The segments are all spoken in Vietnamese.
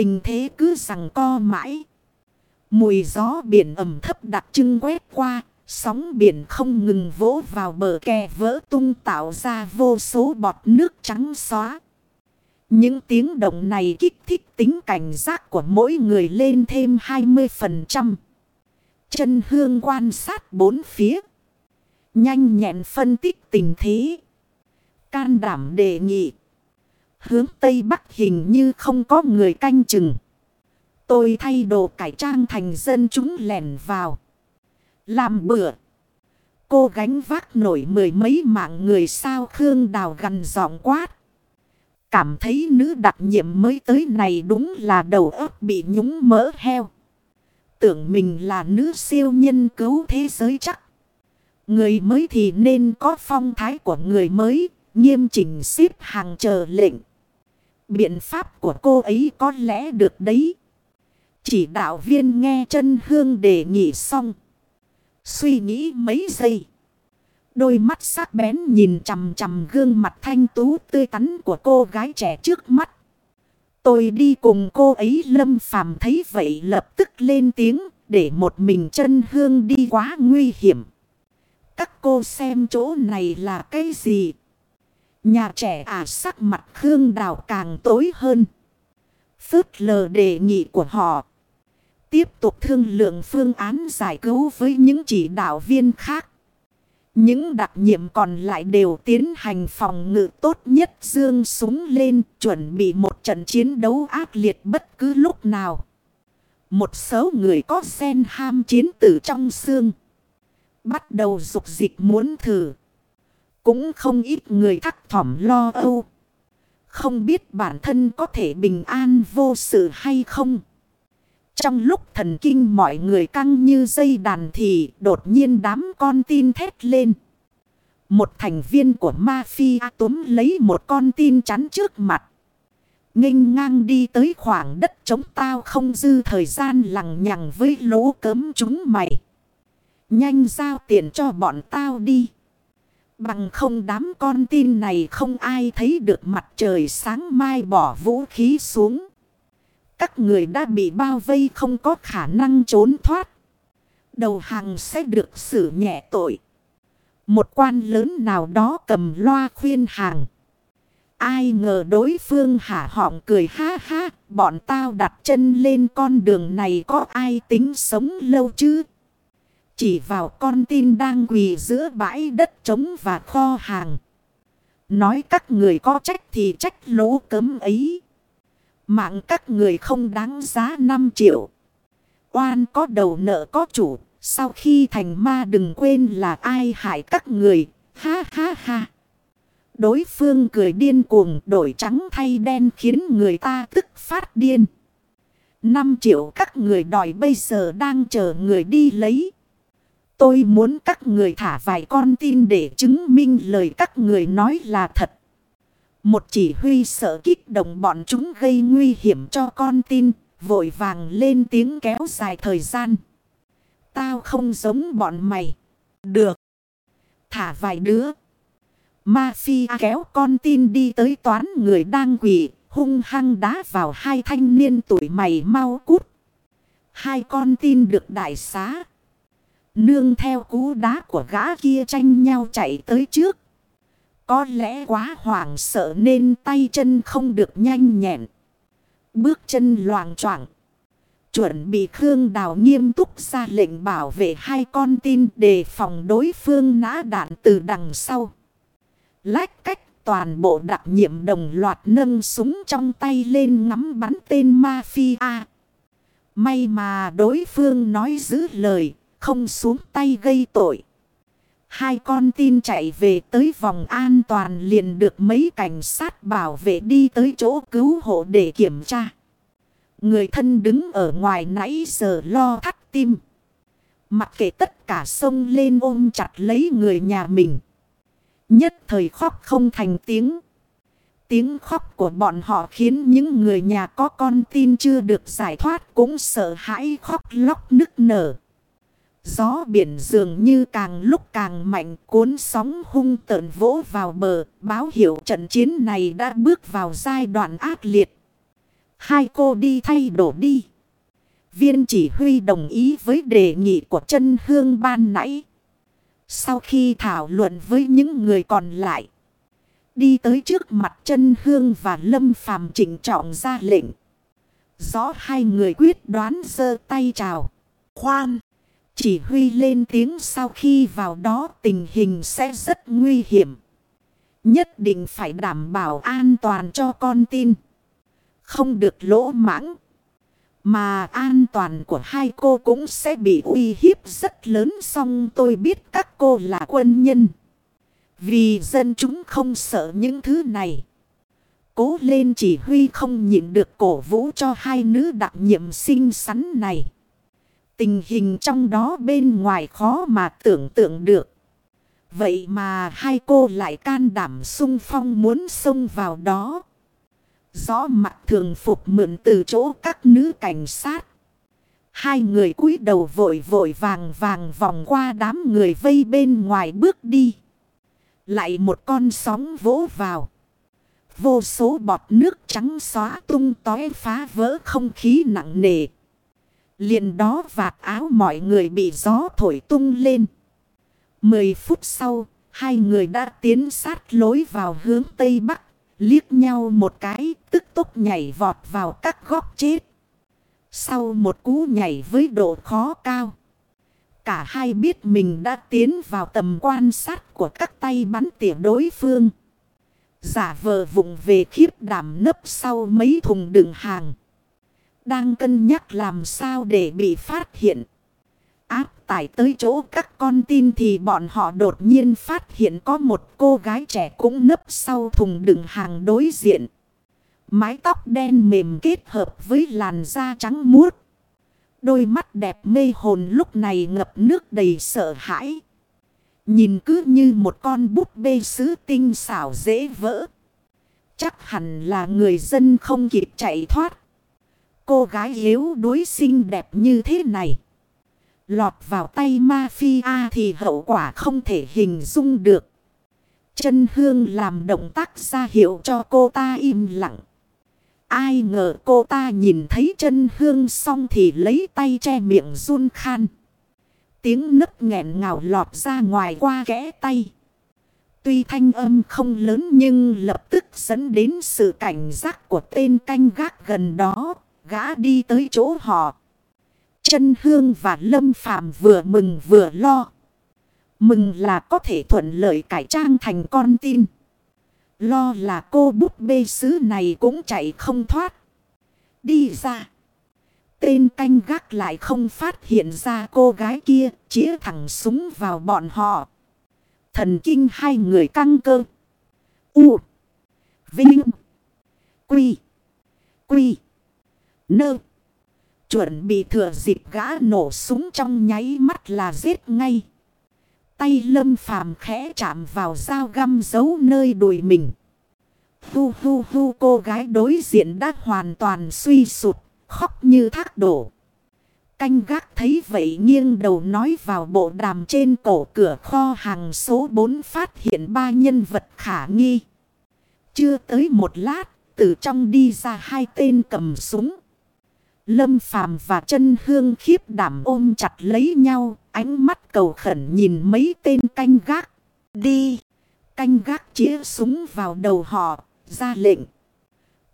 Tình thế cứ rằng co mãi. Mùi gió biển ẩm thấp đặc trưng quét qua. Sóng biển không ngừng vỗ vào bờ kè vỡ tung tạo ra vô số bọt nước trắng xóa. Những tiếng động này kích thích tính cảnh giác của mỗi người lên thêm 20%. Chân hương quan sát bốn phía. Nhanh nhẹn phân tích tình thế. Can đảm đề nghị. Hướng Tây Bắc hình như không có người canh chừng. Tôi thay đồ cải trang thành dân chúng lẻn vào. Làm bữa. Cô gánh vác nổi mười mấy mạng người sao Khương Đào gần giọng quát. Cảm thấy nữ đặc nhiệm mới tới này đúng là đầu óc bị nhúng mỡ heo. Tưởng mình là nữ siêu nhân cứu thế giới chắc. Người mới thì nên có phong thái của người mới, nghiêm chỉnh xếp hàng chờ lệnh. Biện pháp của cô ấy có lẽ được đấy. Chỉ đạo viên nghe chân hương đề nghị xong. Suy nghĩ mấy giây. Đôi mắt sắc bén nhìn chằm chằm gương mặt thanh tú tươi tắn của cô gái trẻ trước mắt. Tôi đi cùng cô ấy lâm phàm thấy vậy lập tức lên tiếng để một mình chân hương đi quá nguy hiểm. Các cô xem chỗ này là cái gì? Nhà trẻ à sắc mặt Khương Đào càng tối hơn. Phớt lờ đề nghị của họ. Tiếp tục thương lượng phương án giải cứu với những chỉ đạo viên khác. Những đặc nhiệm còn lại đều tiến hành phòng ngự tốt nhất dương súng lên, chuẩn bị một trận chiến đấu ác liệt bất cứ lúc nào. Một số người có sen ham chiến tử trong xương. Bắt đầu dục dịch muốn thử. Cũng không ít người thắc thỏm lo âu. Không biết bản thân có thể bình an vô sự hay không. Trong lúc thần kinh mọi người căng như dây đàn thì đột nhiên đám con tin thét lên. Một thành viên của mafia túm lấy một con tin chắn trước mặt. nghênh ngang đi tới khoảng đất chống tao không dư thời gian lằng nhằng với lỗ cấm chúng mày. Nhanh giao tiền cho bọn tao đi. Bằng không đám con tin này không ai thấy được mặt trời sáng mai bỏ vũ khí xuống. Các người đã bị bao vây không có khả năng trốn thoát. Đầu hàng sẽ được xử nhẹ tội. Một quan lớn nào đó cầm loa khuyên hàng. Ai ngờ đối phương hả họng cười ha ha. Bọn tao đặt chân lên con đường này có ai tính sống lâu chứ? Chỉ vào con tin đang quỳ giữa bãi đất trống và kho hàng. Nói các người có trách thì trách lỗ cấm ấy. Mạng các người không đáng giá 5 triệu. Oan có đầu nợ có chủ. Sau khi thành ma đừng quên là ai hại các người. Ha ha ha. Đối phương cười điên cuồng, đổi trắng thay đen khiến người ta tức phát điên. 5 triệu các người đòi bây giờ đang chờ người đi lấy. Tôi muốn các người thả vài con tin để chứng minh lời các người nói là thật. Một chỉ huy sợ kích động bọn chúng gây nguy hiểm cho con tin, vội vàng lên tiếng kéo dài thời gian. Tao không giống bọn mày. Được. Thả vài đứa. Mafia kéo con tin đi tới toán người đang quỷ, hung hăng đá vào hai thanh niên tuổi mày mau cút. Hai con tin được đại xá. Nương theo cú đá của gã kia tranh nhau chạy tới trước. Có lẽ quá hoảng sợ nên tay chân không được nhanh nhẹn. Bước chân loàng choạng Chuẩn bị Khương Đào nghiêm túc ra lệnh bảo vệ hai con tin đề phòng đối phương nã đạn từ đằng sau. Lách cách toàn bộ đặc nhiệm đồng loạt nâng súng trong tay lên ngắm bắn tên mafia. May mà đối phương nói giữ lời, không xuống tay gây tội. Hai con tin chạy về tới vòng an toàn liền được mấy cảnh sát bảo vệ đi tới chỗ cứu hộ để kiểm tra. Người thân đứng ở ngoài nãy giờ lo thắt tim. Mặc kệ tất cả sông lên ôm chặt lấy người nhà mình. Nhất thời khóc không thành tiếng. Tiếng khóc của bọn họ khiến những người nhà có con tin chưa được giải thoát cũng sợ hãi khóc lóc nức nở. Gió biển dường như càng lúc càng mạnh cuốn sóng hung tợn vỗ vào bờ, báo hiệu trận chiến này đã bước vào giai đoạn ác liệt. Hai cô đi thay đồ đi. Viên chỉ huy đồng ý với đề nghị của chân hương ban nãy. Sau khi thảo luận với những người còn lại. Đi tới trước mặt chân hương và lâm phàm chỉnh trọng ra lệnh. Rõ hai người quyết đoán giơ tay chào. Khoan! Chỉ huy lên tiếng sau khi vào đó tình hình sẽ rất nguy hiểm. Nhất định phải đảm bảo an toàn cho con tin. Không được lỗ mãng. Mà an toàn của hai cô cũng sẽ bị uy hiếp rất lớn song tôi biết các cô là quân nhân. Vì dân chúng không sợ những thứ này. Cố lên chỉ huy không nhịn được cổ vũ cho hai nữ đặc nhiệm xinh xắn này. Tình hình trong đó bên ngoài khó mà tưởng tượng được. Vậy mà hai cô lại can đảm sung phong muốn xông vào đó. Gió mặt thường phục mượn từ chỗ các nữ cảnh sát. Hai người cúi đầu vội vội vàng vàng vòng qua đám người vây bên ngoài bước đi. Lại một con sóng vỗ vào. Vô số bọt nước trắng xóa tung tói phá vỡ không khí nặng nề liền đó vạt áo mọi người bị gió thổi tung lên. Mười phút sau, hai người đã tiến sát lối vào hướng Tây Bắc. Liếc nhau một cái, tức tốc nhảy vọt vào các góc chết. Sau một cú nhảy với độ khó cao. Cả hai biết mình đã tiến vào tầm quan sát của các tay bắn tỉa đối phương. Giả vờ vụng về khiếp đảm nấp sau mấy thùng đựng hàng. Đang cân nhắc làm sao để bị phát hiện. Áp tải tới chỗ các con tin thì bọn họ đột nhiên phát hiện có một cô gái trẻ cũng nấp sau thùng đựng hàng đối diện. Mái tóc đen mềm kết hợp với làn da trắng muốt. Đôi mắt đẹp mê hồn lúc này ngập nước đầy sợ hãi. Nhìn cứ như một con búp bê sứ tinh xảo dễ vỡ. Chắc hẳn là người dân không kịp chạy thoát. Cô gái yếu đuối xinh đẹp như thế này. Lọt vào tay mafia thì hậu quả không thể hình dung được. Chân hương làm động tác ra hiệu cho cô ta im lặng. Ai ngờ cô ta nhìn thấy chân hương xong thì lấy tay che miệng run khan. Tiếng nấc nghẹn ngào lọt ra ngoài qua kẽ tay. Tuy thanh âm không lớn nhưng lập tức dẫn đến sự cảnh giác của tên canh gác gần đó. Gã đi tới chỗ họ. Chân hương và lâm phàm vừa mừng vừa lo. Mừng là có thể thuận lợi cải trang thành con tin. Lo là cô bút bê sứ này cũng chạy không thoát. Đi ra. Tên canh gác lại không phát hiện ra cô gái kia, chĩa thẳng súng vào bọn họ. Thần kinh hai người căng cơ. U. Vinh. Quy. Quy. Nơ. Chuẩn bị thừa dịp gã nổ súng trong nháy mắt là giết ngay. Tay lâm phàm khẽ chạm vào dao găm giấu nơi đùi mình. Hu hu hu cô gái đối diện đã hoàn toàn suy sụt, khóc như thác đổ. Canh gác thấy vậy nghiêng đầu nói vào bộ đàm trên cổ cửa kho hàng số 4 phát hiện ba nhân vật khả nghi. Chưa tới một lát, từ trong đi ra hai tên cầm súng. Lâm Phàm và chân hương khiếp đảm ôm chặt lấy nhau, ánh mắt cầu khẩn nhìn mấy tên canh gác. Đi! Canh gác chĩa súng vào đầu họ, ra lệnh.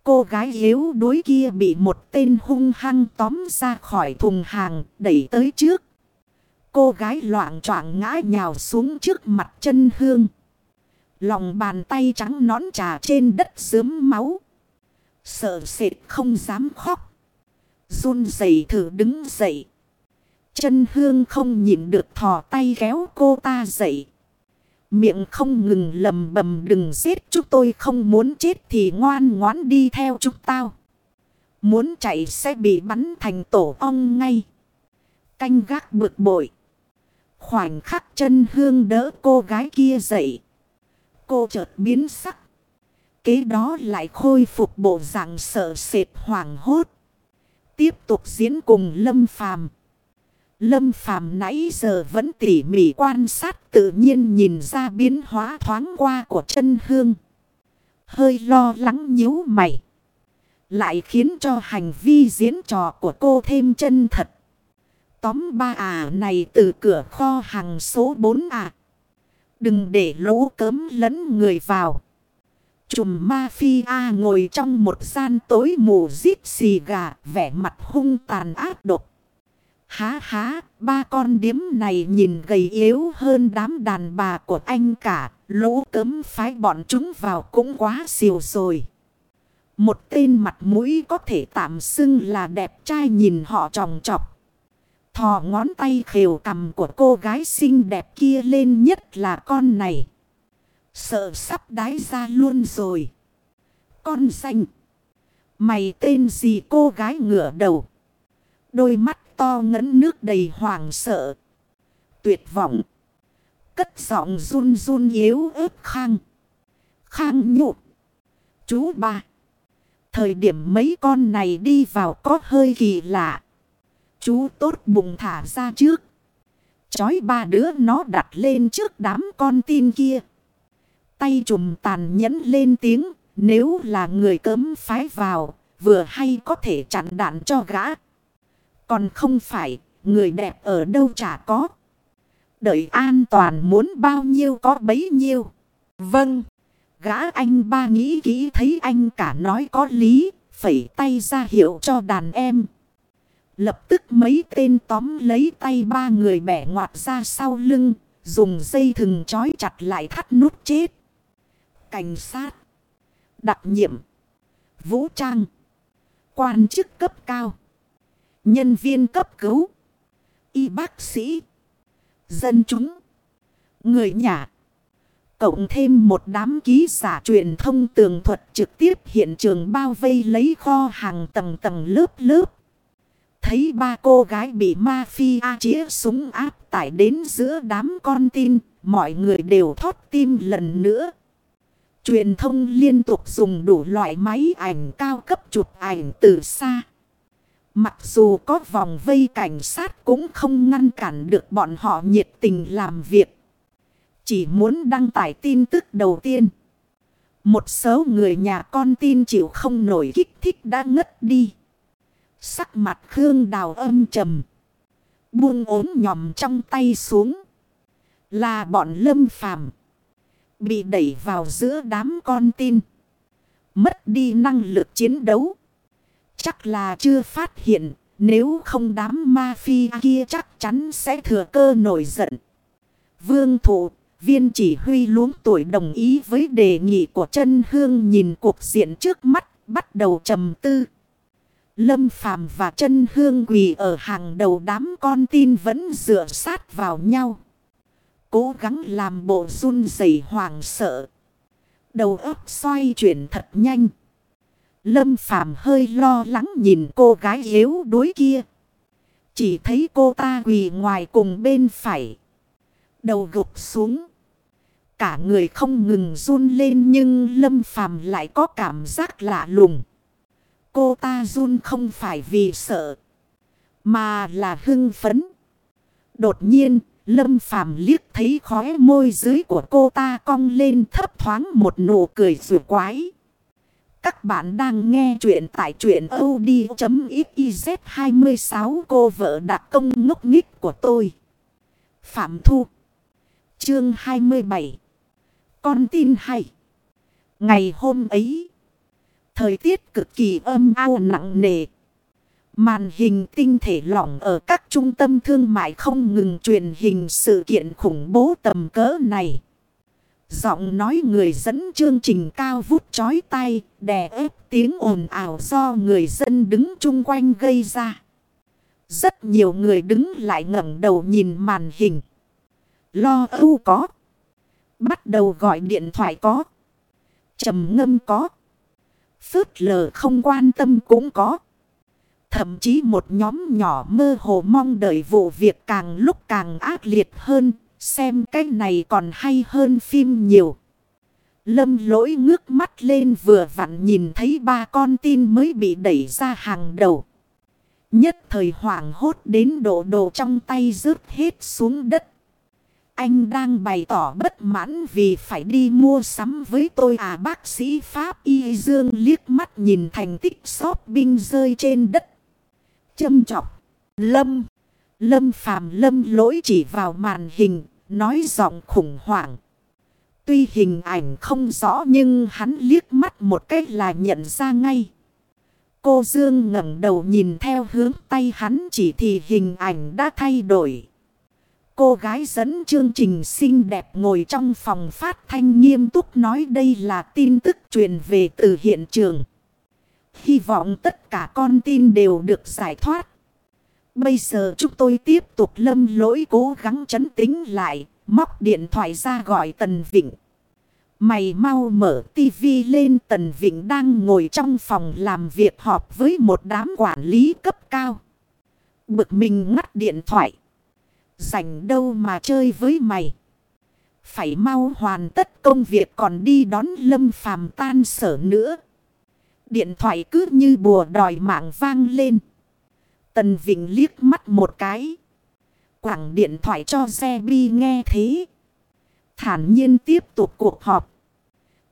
Cô gái yếu đuối kia bị một tên hung hăng tóm ra khỏi thùng hàng, đẩy tới trước. Cô gái loạn choạng ngã nhào xuống trước mặt chân hương. Lòng bàn tay trắng nón trà trên đất sớm máu. Sợ sệt không dám khóc. Run dậy thử đứng dậy. Chân hương không nhịn được thò tay kéo cô ta dậy. Miệng không ngừng lầm bầm, đừng giết chúng tôi, không muốn chết thì ngoan ngoãn đi theo chúng tao. Muốn chạy sẽ bị bắn thành tổ ong ngay. Canh gác bực bội. Khoảnh khắc chân hương đỡ cô gái kia dậy. Cô chợt biến sắc. Kế đó lại khôi phục bộ dạng sợ sệt hoảng hốt. Tiếp tục diễn cùng Lâm Phàm. Lâm Phàm nãy giờ vẫn tỉ mỉ quan sát tự nhiên nhìn ra biến hóa thoáng qua của chân hương. Hơi lo lắng nhíu mày. Lại khiến cho hành vi diễn trò của cô thêm chân thật. Tóm ba à này từ cửa kho hàng số 4 à. Đừng để lỗ cấm lẫn người vào. Chùm mafia ngồi trong một gian tối mù giết xì gà, vẻ mặt hung tàn ác độc. Há há, ba con điếm này nhìn gầy yếu hơn đám đàn bà của anh cả, lỗ cấm phái bọn chúng vào cũng quá xìu rồi. Một tên mặt mũi có thể tạm xưng là đẹp trai nhìn họ tròng trọc. Thò ngón tay khều cầm của cô gái xinh đẹp kia lên nhất là con này. Sợ sắp đái ra luôn rồi. Con xanh. Mày tên gì cô gái ngửa đầu. Đôi mắt to ngấn nước đầy hoảng sợ. Tuyệt vọng. Cất giọng run run yếu ớt khang. Khang nhụt. Chú ba. Thời điểm mấy con này đi vào có hơi kỳ lạ. Chú tốt bụng thả ra trước. Chói ba đứa nó đặt lên trước đám con tin kia. Tay trùm tàn nhẫn lên tiếng. Nếu là người cấm phái vào. Vừa hay có thể chặn đạn cho gã. Còn không phải. Người đẹp ở đâu chả có. Đợi an toàn muốn bao nhiêu có bấy nhiêu. Vâng. Gã anh ba nghĩ kỹ thấy anh cả nói có lý. Phẩy tay ra hiệu cho đàn em. Lập tức mấy tên tóm lấy tay ba người bẻ ngoặt ra sau lưng. Dùng dây thừng trói chặt lại thắt nút chết. Cảnh sát. Đặc nhiệm. Vũ trang. Quan chức cấp cao. Nhân viên cấp cứu. Y bác sĩ. Dân chúng. Người nhà. Cộng thêm một đám ký giả truyền thông tường thuật trực tiếp hiện trường bao vây lấy kho hàng tầng tầng lớp lớp. Thấy ba cô gái bị mafia chĩa súng áp tải đến giữa đám con tin, mọi người đều thót tim lần nữa. Truyền thông liên tục dùng đủ loại máy ảnh cao cấp chụp ảnh từ xa. Mặc dù có vòng vây cảnh sát cũng không ngăn cản được bọn họ nhiệt tình làm việc. Chỉ muốn đăng tải tin tức đầu tiên. Một số người nhà con tin chịu không nổi kích thích đã ngất đi. Sắc mặt Khương Đào âm trầm. Buông ốm nhòm trong tay xuống. Là bọn lâm phàm. Bị đẩy vào giữa đám con tin. Mất đi năng lực chiến đấu. Chắc là chưa phát hiện. Nếu không đám ma phi kia chắc chắn sẽ thừa cơ nổi giận. Vương thủ, viên chỉ huy luống tuổi đồng ý với đề nghị của chân hương nhìn cuộc diện trước mắt, bắt đầu trầm tư. Lâm Phàm và chân hương quỳ ở hàng đầu đám con tin vẫn dựa sát vào nhau. Cố gắng làm bộ run rẩy hoảng sợ. Đầu óc xoay chuyển thật nhanh. Lâm Phàm hơi lo lắng nhìn cô gái yếu đuối kia. Chỉ thấy cô ta quỳ ngoài cùng bên phải. Đầu gục xuống. Cả người không ngừng run lên nhưng Lâm Phàm lại có cảm giác lạ lùng. Cô ta run không phải vì sợ. Mà là hưng phấn. Đột nhiên, Lâm Phàm liếc thấy khóe môi dưới của cô ta cong lên thấp thoáng một nụ cười rủi quái. Các bạn đang nghe chuyện tại chuyện od.xyz 26 cô vợ đặc công ngốc nghích của tôi. Phạm Thu, Chương 27 Con tin hay Ngày hôm ấy, Thời tiết cực kỳ âm ao nặng nề. Màn hình tinh thể lỏng ở các trung tâm thương mại không ngừng truyền hình sự kiện khủng bố tầm cỡ này. Giọng nói người dẫn chương trình cao vút chói tay, đè ép tiếng ồn ào do người dân đứng chung quanh gây ra. Rất nhiều người đứng lại ngẩng đầu nhìn màn hình. Lo âu có. Bắt đầu gọi điện thoại có. trầm ngâm có. Phớt lờ không quan tâm cũng có. Thậm chí một nhóm nhỏ mơ hồ mong đợi vụ việc càng lúc càng ác liệt hơn. Xem cái này còn hay hơn phim nhiều. Lâm lỗi ngước mắt lên vừa vặn nhìn thấy ba con tin mới bị đẩy ra hàng đầu. Nhất thời hoảng hốt đến độ đồ trong tay rớt hết xuống đất. Anh đang bày tỏ bất mãn vì phải đi mua sắm với tôi à bác sĩ Pháp Y Dương liếc mắt nhìn thành tích shopping rơi trên đất. Châm chọc. Lâm. Lâm phàm lâm lỗi chỉ vào màn hình, nói giọng khủng hoảng. Tuy hình ảnh không rõ nhưng hắn liếc mắt một cách là nhận ra ngay. Cô Dương ngẩng đầu nhìn theo hướng tay hắn chỉ thì hình ảnh đã thay đổi. Cô gái dẫn chương trình xinh đẹp ngồi trong phòng phát thanh nghiêm túc nói đây là tin tức truyền về từ hiện trường. Hy vọng tất cả con tin đều được giải thoát. Bây giờ chúng tôi tiếp tục lâm lỗi cố gắng chấn tính lại, móc điện thoại ra gọi Tần Vịnh. Mày mau mở tivi lên Tần Vịnh đang ngồi trong phòng làm việc họp với một đám quản lý cấp cao. Bực mình ngắt điện thoại. Rảnh đâu mà chơi với mày. Phải mau hoàn tất công việc còn đi đón lâm phàm tan sở nữa. Điện thoại cứ như bùa đòi mạng vang lên. Tần Vịnh liếc mắt một cái. Quảng điện thoại cho xe bi nghe thế. Thản nhiên tiếp tục cuộc họp.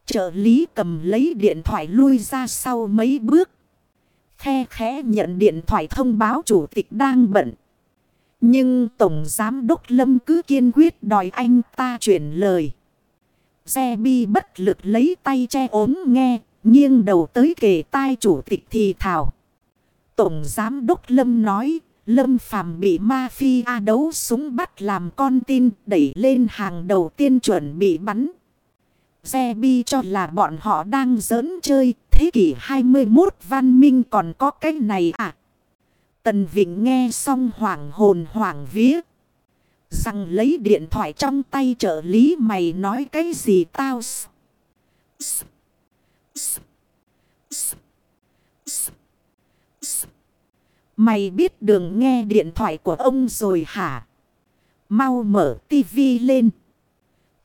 Trợ lý cầm lấy điện thoại lui ra sau mấy bước. Khe khẽ nhận điện thoại thông báo chủ tịch đang bận. Nhưng Tổng Giám Đốc Lâm cứ kiên quyết đòi anh ta chuyển lời. Xe bi bất lực lấy tay che ốm nghe, nghiêng đầu tới kề tai chủ tịch thì thảo. Tổng Giám Đốc Lâm nói, Lâm Phàm bị mafia đấu súng bắt làm con tin đẩy lên hàng đầu tiên chuẩn bị bắn. Xe bi cho là bọn họ đang giỡn chơi, thế kỷ 21 văn minh còn có cái này à? Tần Vịnh nghe xong hoảng hồn hoảng vía. Rằng lấy điện thoại trong tay trợ lý mày nói cái gì tao s, s. Mày biết đường nghe điện thoại của ông rồi hả? Mau mở tivi lên.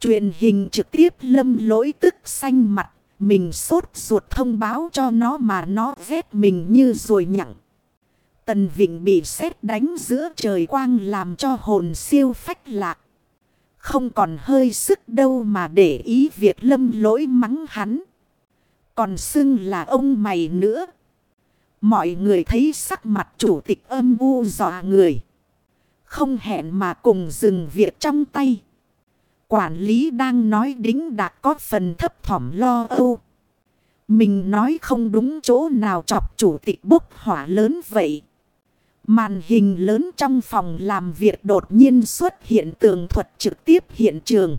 Truyền hình trực tiếp lâm lỗi tức xanh mặt. Mình sốt ruột thông báo cho nó mà nó ghét mình như rồi nhặng. Tần Vịnh bị sét đánh giữa trời quang làm cho hồn siêu phách lạc. Không còn hơi sức đâu mà để ý việc lâm lỗi mắng hắn. Còn xưng là ông mày nữa. Mọi người thấy sắc mặt chủ tịch âm u dọa người. Không hẹn mà cùng dừng việc trong tay. Quản lý đang nói đính đạt có phần thấp thỏm lo âu. Mình nói không đúng chỗ nào chọc chủ tịch bốc hỏa lớn vậy. Màn hình lớn trong phòng làm việc đột nhiên xuất hiện tường thuật trực tiếp hiện trường.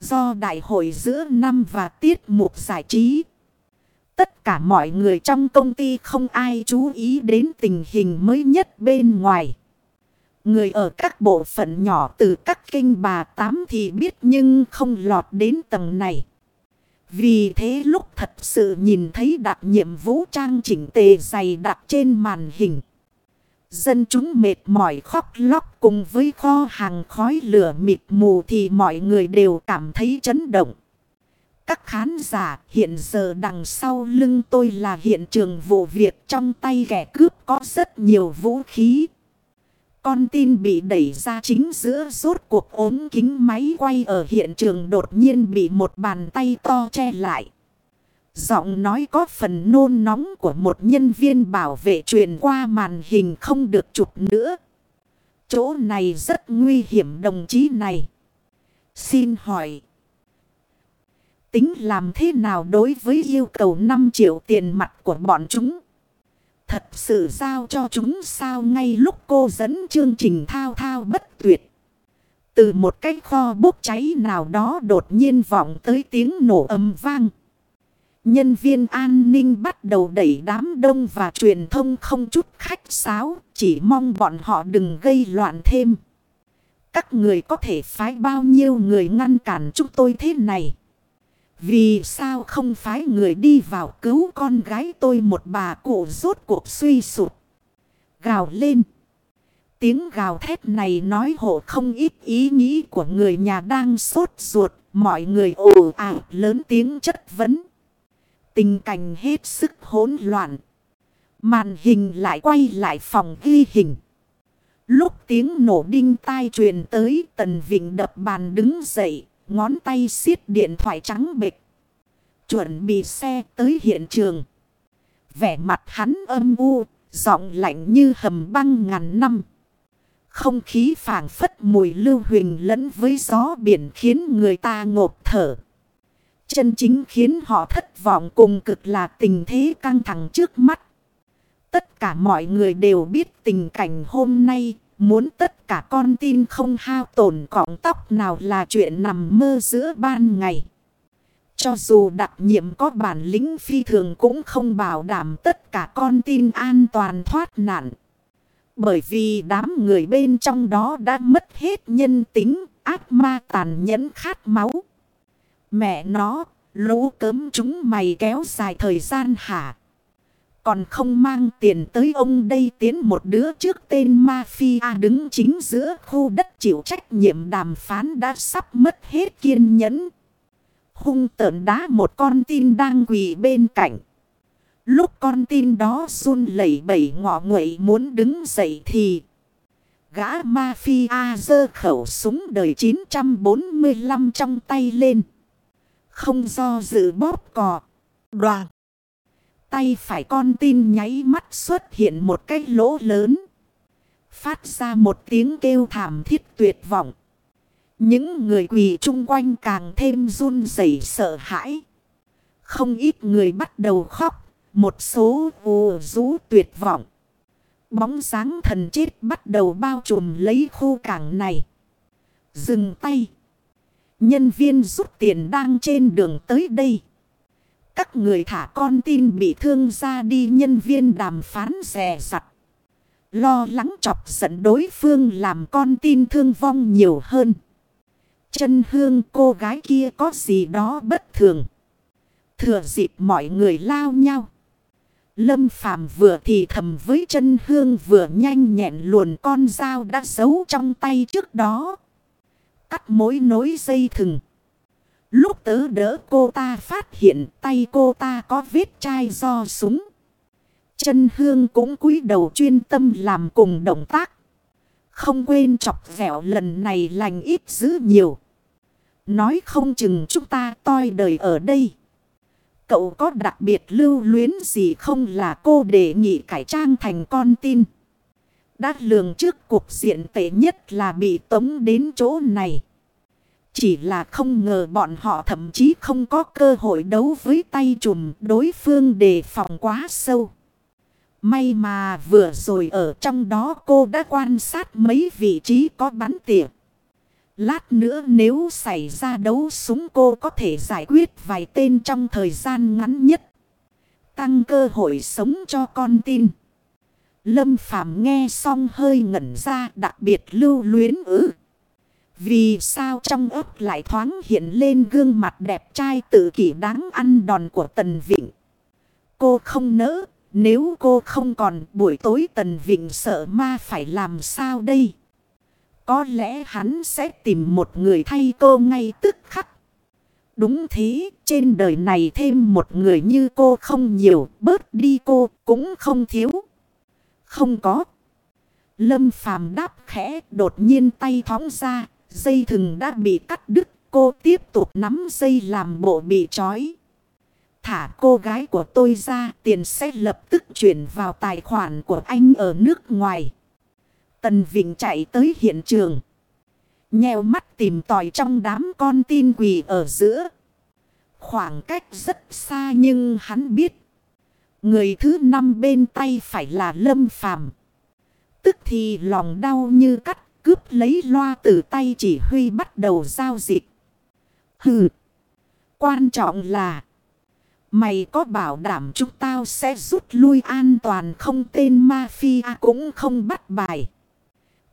Do đại hội giữa năm và tiết mục giải trí. Tất cả mọi người trong công ty không ai chú ý đến tình hình mới nhất bên ngoài. Người ở các bộ phận nhỏ từ các kinh bà tám thì biết nhưng không lọt đến tầng này. Vì thế lúc thật sự nhìn thấy đặc nhiệm vũ trang chỉnh tề dày đặc trên màn hình. Dân chúng mệt mỏi khóc lóc cùng với kho hàng khói lửa mịt mù thì mọi người đều cảm thấy chấn động. Các khán giả, hiện giờ đằng sau lưng tôi là hiện trường vụ việc trong tay kẻ cướp có rất nhiều vũ khí. Con tin bị đẩy ra chính giữa rốt cuộc ốm kính máy quay ở hiện trường đột nhiên bị một bàn tay to che lại. Giọng nói có phần nôn nóng của một nhân viên bảo vệ truyền qua màn hình không được chụp nữa. Chỗ này rất nguy hiểm, đồng chí này. Xin hỏi. Tính làm thế nào đối với yêu cầu 5 triệu tiền mặt của bọn chúng? Thật sự giao cho chúng sao ngay lúc cô dẫn chương trình thao thao bất tuyệt. Từ một cái kho bốc cháy nào đó đột nhiên vọng tới tiếng nổ âm vang. Nhân viên an ninh bắt đầu đẩy đám đông và truyền thông không chút khách sáo, chỉ mong bọn họ đừng gây loạn thêm. Các người có thể phái bao nhiêu người ngăn cản chúng tôi thế này? Vì sao không phái người đi vào cứu con gái tôi một bà cụ rốt cuộc suy sụp. Gào lên. Tiếng gào thét này nói hộ không ít ý nghĩ của người nhà đang sốt ruột. Mọi người ồ ạt lớn tiếng chất vấn. Tình cảnh hết sức hỗn loạn. Màn hình lại quay lại phòng ghi hình. Lúc tiếng nổ đinh tai truyền tới, Tần Vịnh đập bàn đứng dậy. Ngón tay xiết điện thoại trắng bịch. Chuẩn bị xe tới hiện trường. Vẻ mặt hắn âm u. Giọng lạnh như hầm băng ngàn năm. Không khí phảng phất mùi lưu huỳnh lẫn với gió biển khiến người ta ngộp thở. Chân chính khiến họ thất vọng cùng cực là tình thế căng thẳng trước mắt. Tất cả mọi người đều biết tình cảnh hôm nay, muốn tất cả con tin không hao tổn cọng tóc nào là chuyện nằm mơ giữa ban ngày. Cho dù đặc nhiệm có bản lĩnh phi thường cũng không bảo đảm tất cả con tin an toàn thoát nạn. Bởi vì đám người bên trong đó đã mất hết nhân tính, ác ma tàn nhẫn khát máu. Mẹ nó, lũ cấm chúng mày kéo dài thời gian hả? Còn không mang tiền tới ông đây tiến một đứa trước tên mafia đứng chính giữa khu đất chịu trách nhiệm đàm phán đã sắp mất hết kiên nhẫn. Hung tợn đá một con tin đang quỳ bên cạnh. Lúc con tin đó run lẩy bẩy ngọ nguậy muốn đứng dậy thì... Gã mafia giơ khẩu súng đời 945 trong tay lên. Không do dự bóp cò. Đoàn. Tay phải con tin nháy mắt xuất hiện một cái lỗ lớn. Phát ra một tiếng kêu thảm thiết tuyệt vọng. Những người quỳ chung quanh càng thêm run rẩy sợ hãi. Không ít người bắt đầu khóc. Một số ù rú tuyệt vọng. Bóng sáng thần chết bắt đầu bao trùm lấy khu cảng này. Dừng tay. Nhân viên rút tiền đang trên đường tới đây. Các người thả con tin bị thương ra đi, nhân viên đàm phán rè rặt. Lo lắng chọc giận đối phương làm con tin thương vong nhiều hơn. Chân hương cô gái kia có gì đó bất thường. Thừa dịp mọi người lao nhau. Lâm Phàm vừa thì thầm với chân hương vừa nhanh nhẹn luồn con dao đã giấu trong tay trước đó. Cắt mối nối dây thừng. Lúc tớ đỡ cô ta phát hiện tay cô ta có vết chai do súng. Chân hương cũng cúi đầu chuyên tâm làm cùng động tác. Không quên chọc vẹo lần này lành ít dữ nhiều. Nói không chừng chúng ta toi đời ở đây. Cậu có đặc biệt lưu luyến gì không là cô đề nghị cải trang thành con tin. Đã lường trước cuộc diện tệ nhất là bị tống đến chỗ này. Chỉ là không ngờ bọn họ thậm chí không có cơ hội đấu với tay chùm đối phương đề phòng quá sâu. May mà vừa rồi ở trong đó cô đã quan sát mấy vị trí có bắn tỉa. Lát nữa nếu xảy ra đấu súng cô có thể giải quyết vài tên trong thời gian ngắn nhất. Tăng cơ hội sống cho con tin. Lâm Phàm nghe xong hơi ngẩn ra, đặc biệt lưu luyến ư. Vì sao trong ấp lại thoáng hiện lên gương mặt đẹp trai tự kỷ đáng ăn đòn của Tần Vịnh. Cô không nỡ, nếu cô không còn buổi tối Tần Vịnh sợ ma phải làm sao đây? Có lẽ hắn sẽ tìm một người thay cô ngay tức khắc. Đúng thế, trên đời này thêm một người như cô không nhiều, bớt đi cô cũng không thiếu. Không có. Lâm phàm đáp khẽ, đột nhiên tay thóng ra, dây thừng đã bị cắt đứt, cô tiếp tục nắm dây làm bộ bị trói. Thả cô gái của tôi ra, tiền sẽ lập tức chuyển vào tài khoản của anh ở nước ngoài. Tần Vịnh chạy tới hiện trường. Nhèo mắt tìm tòi trong đám con tin quỳ ở giữa. Khoảng cách rất xa nhưng hắn biết. Người thứ năm bên tay phải là Lâm Phàm Tức thì lòng đau như cắt cướp lấy loa từ tay chỉ huy bắt đầu giao dịch. Hừ. Quan trọng là. Mày có bảo đảm chúng tao sẽ rút lui an toàn không tên mafia cũng không bắt bài.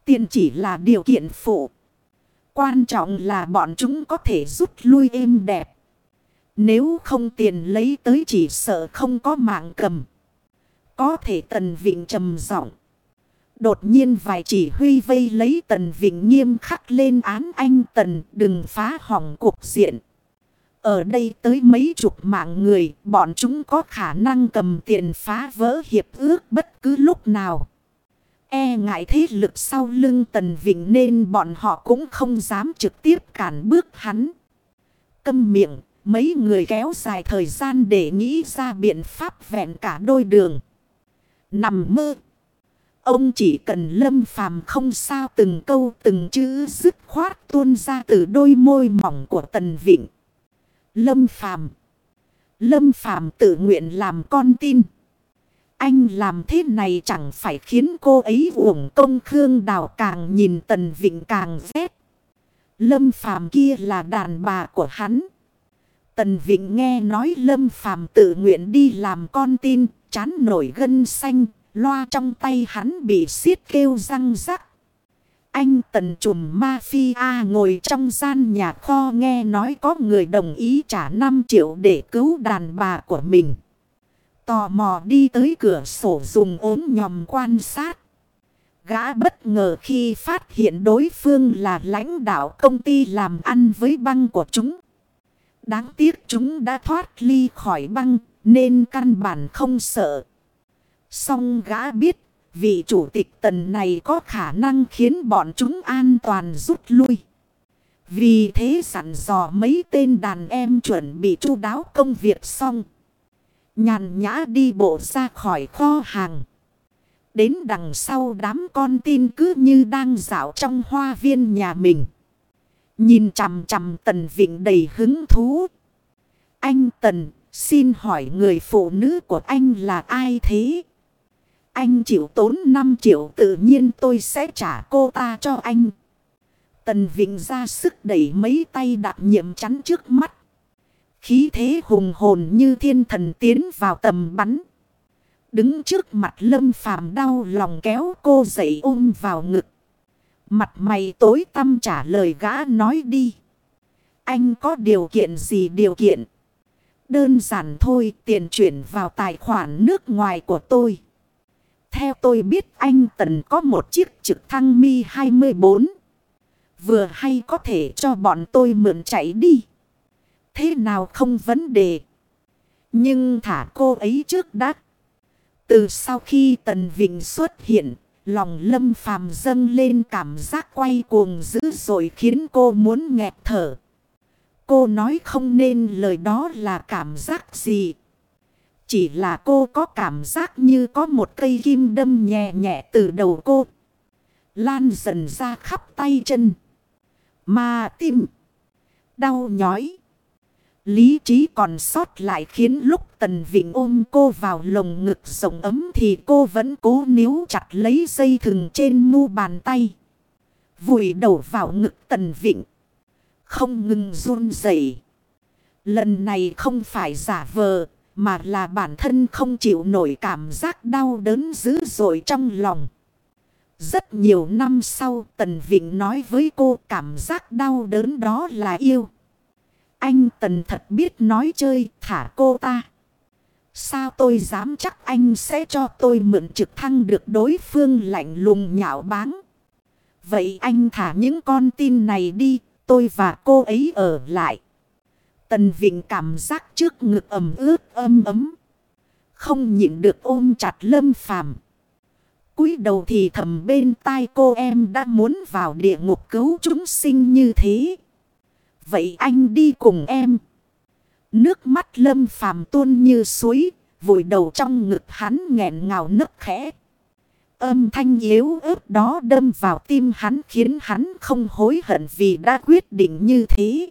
Tiền chỉ là điều kiện phụ. Quan trọng là bọn chúng có thể rút lui êm đẹp. Nếu không tiền lấy tới chỉ sợ không có mạng cầm. Có thể Tần Vịnh trầm giọng. Đột nhiên vài chỉ huy vây lấy Tần Vịnh nghiêm khắc lên án anh Tần đừng phá hỏng cuộc diện. Ở đây tới mấy chục mạng người, bọn chúng có khả năng cầm tiền phá vỡ hiệp ước bất cứ lúc nào. E ngại thế lực sau lưng Tần Vịnh nên bọn họ cũng không dám trực tiếp cản bước hắn. Câm miệng, mấy người kéo dài thời gian để nghĩ ra biện pháp vẹn cả đôi đường. Nằm mơ. Ông chỉ cần lâm phàm không sao từng câu từng chữ dứt khoát tuôn ra từ đôi môi mỏng của Tần Vịnh. Lâm phàm. Lâm phàm tự nguyện làm con tin. Anh làm thế này chẳng phải khiến cô ấy uổng công Khương Đào càng nhìn Tần Vịnh càng ghét. Lâm Phàm kia là đàn bà của hắn. Tần Vịnh nghe nói Lâm Phàm tự nguyện đi làm con tin, chán nổi gân xanh, loa trong tay hắn bị xiết kêu răng rắc. Anh tần trùm mafia ngồi trong gian nhà kho nghe nói có người đồng ý trả 5 triệu để cứu đàn bà của mình. Tò mò đi tới cửa sổ dùng ốm nhòm quan sát. Gã bất ngờ khi phát hiện đối phương là lãnh đạo công ty làm ăn với băng của chúng. Đáng tiếc chúng đã thoát ly khỏi băng, nên căn bản không sợ xong gã biết vị chủ tịch tần này có khả năng khiến bọn chúng an toàn rút lui. Vì thế sẵn dò mấy tên đàn em chuẩn bị chu đáo công việc xong. Nhàn nhã đi bộ ra khỏi kho hàng. Đến đằng sau đám con tin cứ như đang dạo trong hoa viên nhà mình. Nhìn chằm chằm Tần Vịnh đầy hứng thú. Anh Tần, xin hỏi người phụ nữ của anh là ai thế? Anh chịu tốn 5 triệu tự nhiên tôi sẽ trả cô ta cho anh. Tần Vịnh ra sức đẩy mấy tay đặc nhiệm chắn trước mắt. Khí thế hùng hồn như thiên thần tiến vào tầm bắn. Đứng trước mặt lâm phàm đau lòng kéo cô dậy ôm vào ngực. Mặt mày tối tăm trả lời gã nói đi. Anh có điều kiện gì điều kiện? Đơn giản thôi, tiền chuyển vào tài khoản nước ngoài của tôi. Theo tôi biết anh Tần có một chiếc trực thăng Mi 24. Vừa hay có thể cho bọn tôi mượn chạy đi. Thế nào không vấn đề. Nhưng thả cô ấy trước đã. Từ sau khi Tần Vịnh xuất hiện, lòng lâm phàm dâng lên cảm giác quay cuồng dữ dội khiến cô muốn nghẹt thở. Cô nói không nên lời đó là cảm giác gì. Chỉ là cô có cảm giác như có một cây kim đâm nhẹ nhẹ từ đầu cô. Lan dần ra khắp tay chân. Mà tim. Đau nhói. Lý trí còn sót lại khiến lúc Tần Vịnh ôm cô vào lồng ngực rộng ấm thì cô vẫn cố níu chặt lấy dây thừng trên mu bàn tay. Vùi đầu vào ngực Tần Vịnh. Không ngừng run rẩy. Lần này không phải giả vờ mà là bản thân không chịu nổi cảm giác đau đớn dữ dội trong lòng. Rất nhiều năm sau Tần Vịnh nói với cô cảm giác đau đớn đó là yêu. Anh Tần thật biết nói chơi thả cô ta. Sao tôi dám chắc anh sẽ cho tôi mượn trực thăng được đối phương lạnh lùng nhạo báng. Vậy anh thả những con tin này đi, tôi và cô ấy ở lại. Tần Vịnh cảm giác trước ngực ẩm ướt âm ấm. Không nhịn được ôm chặt lâm phàm. cúi đầu thì thầm bên tai cô em đã muốn vào địa ngục cứu chúng sinh như thế. Vậy anh đi cùng em. Nước mắt lâm phàm tuôn như suối, vùi đầu trong ngực hắn nghẹn ngào nấc khẽ. Âm thanh yếu ớt đó đâm vào tim hắn khiến hắn không hối hận vì đã quyết định như thế.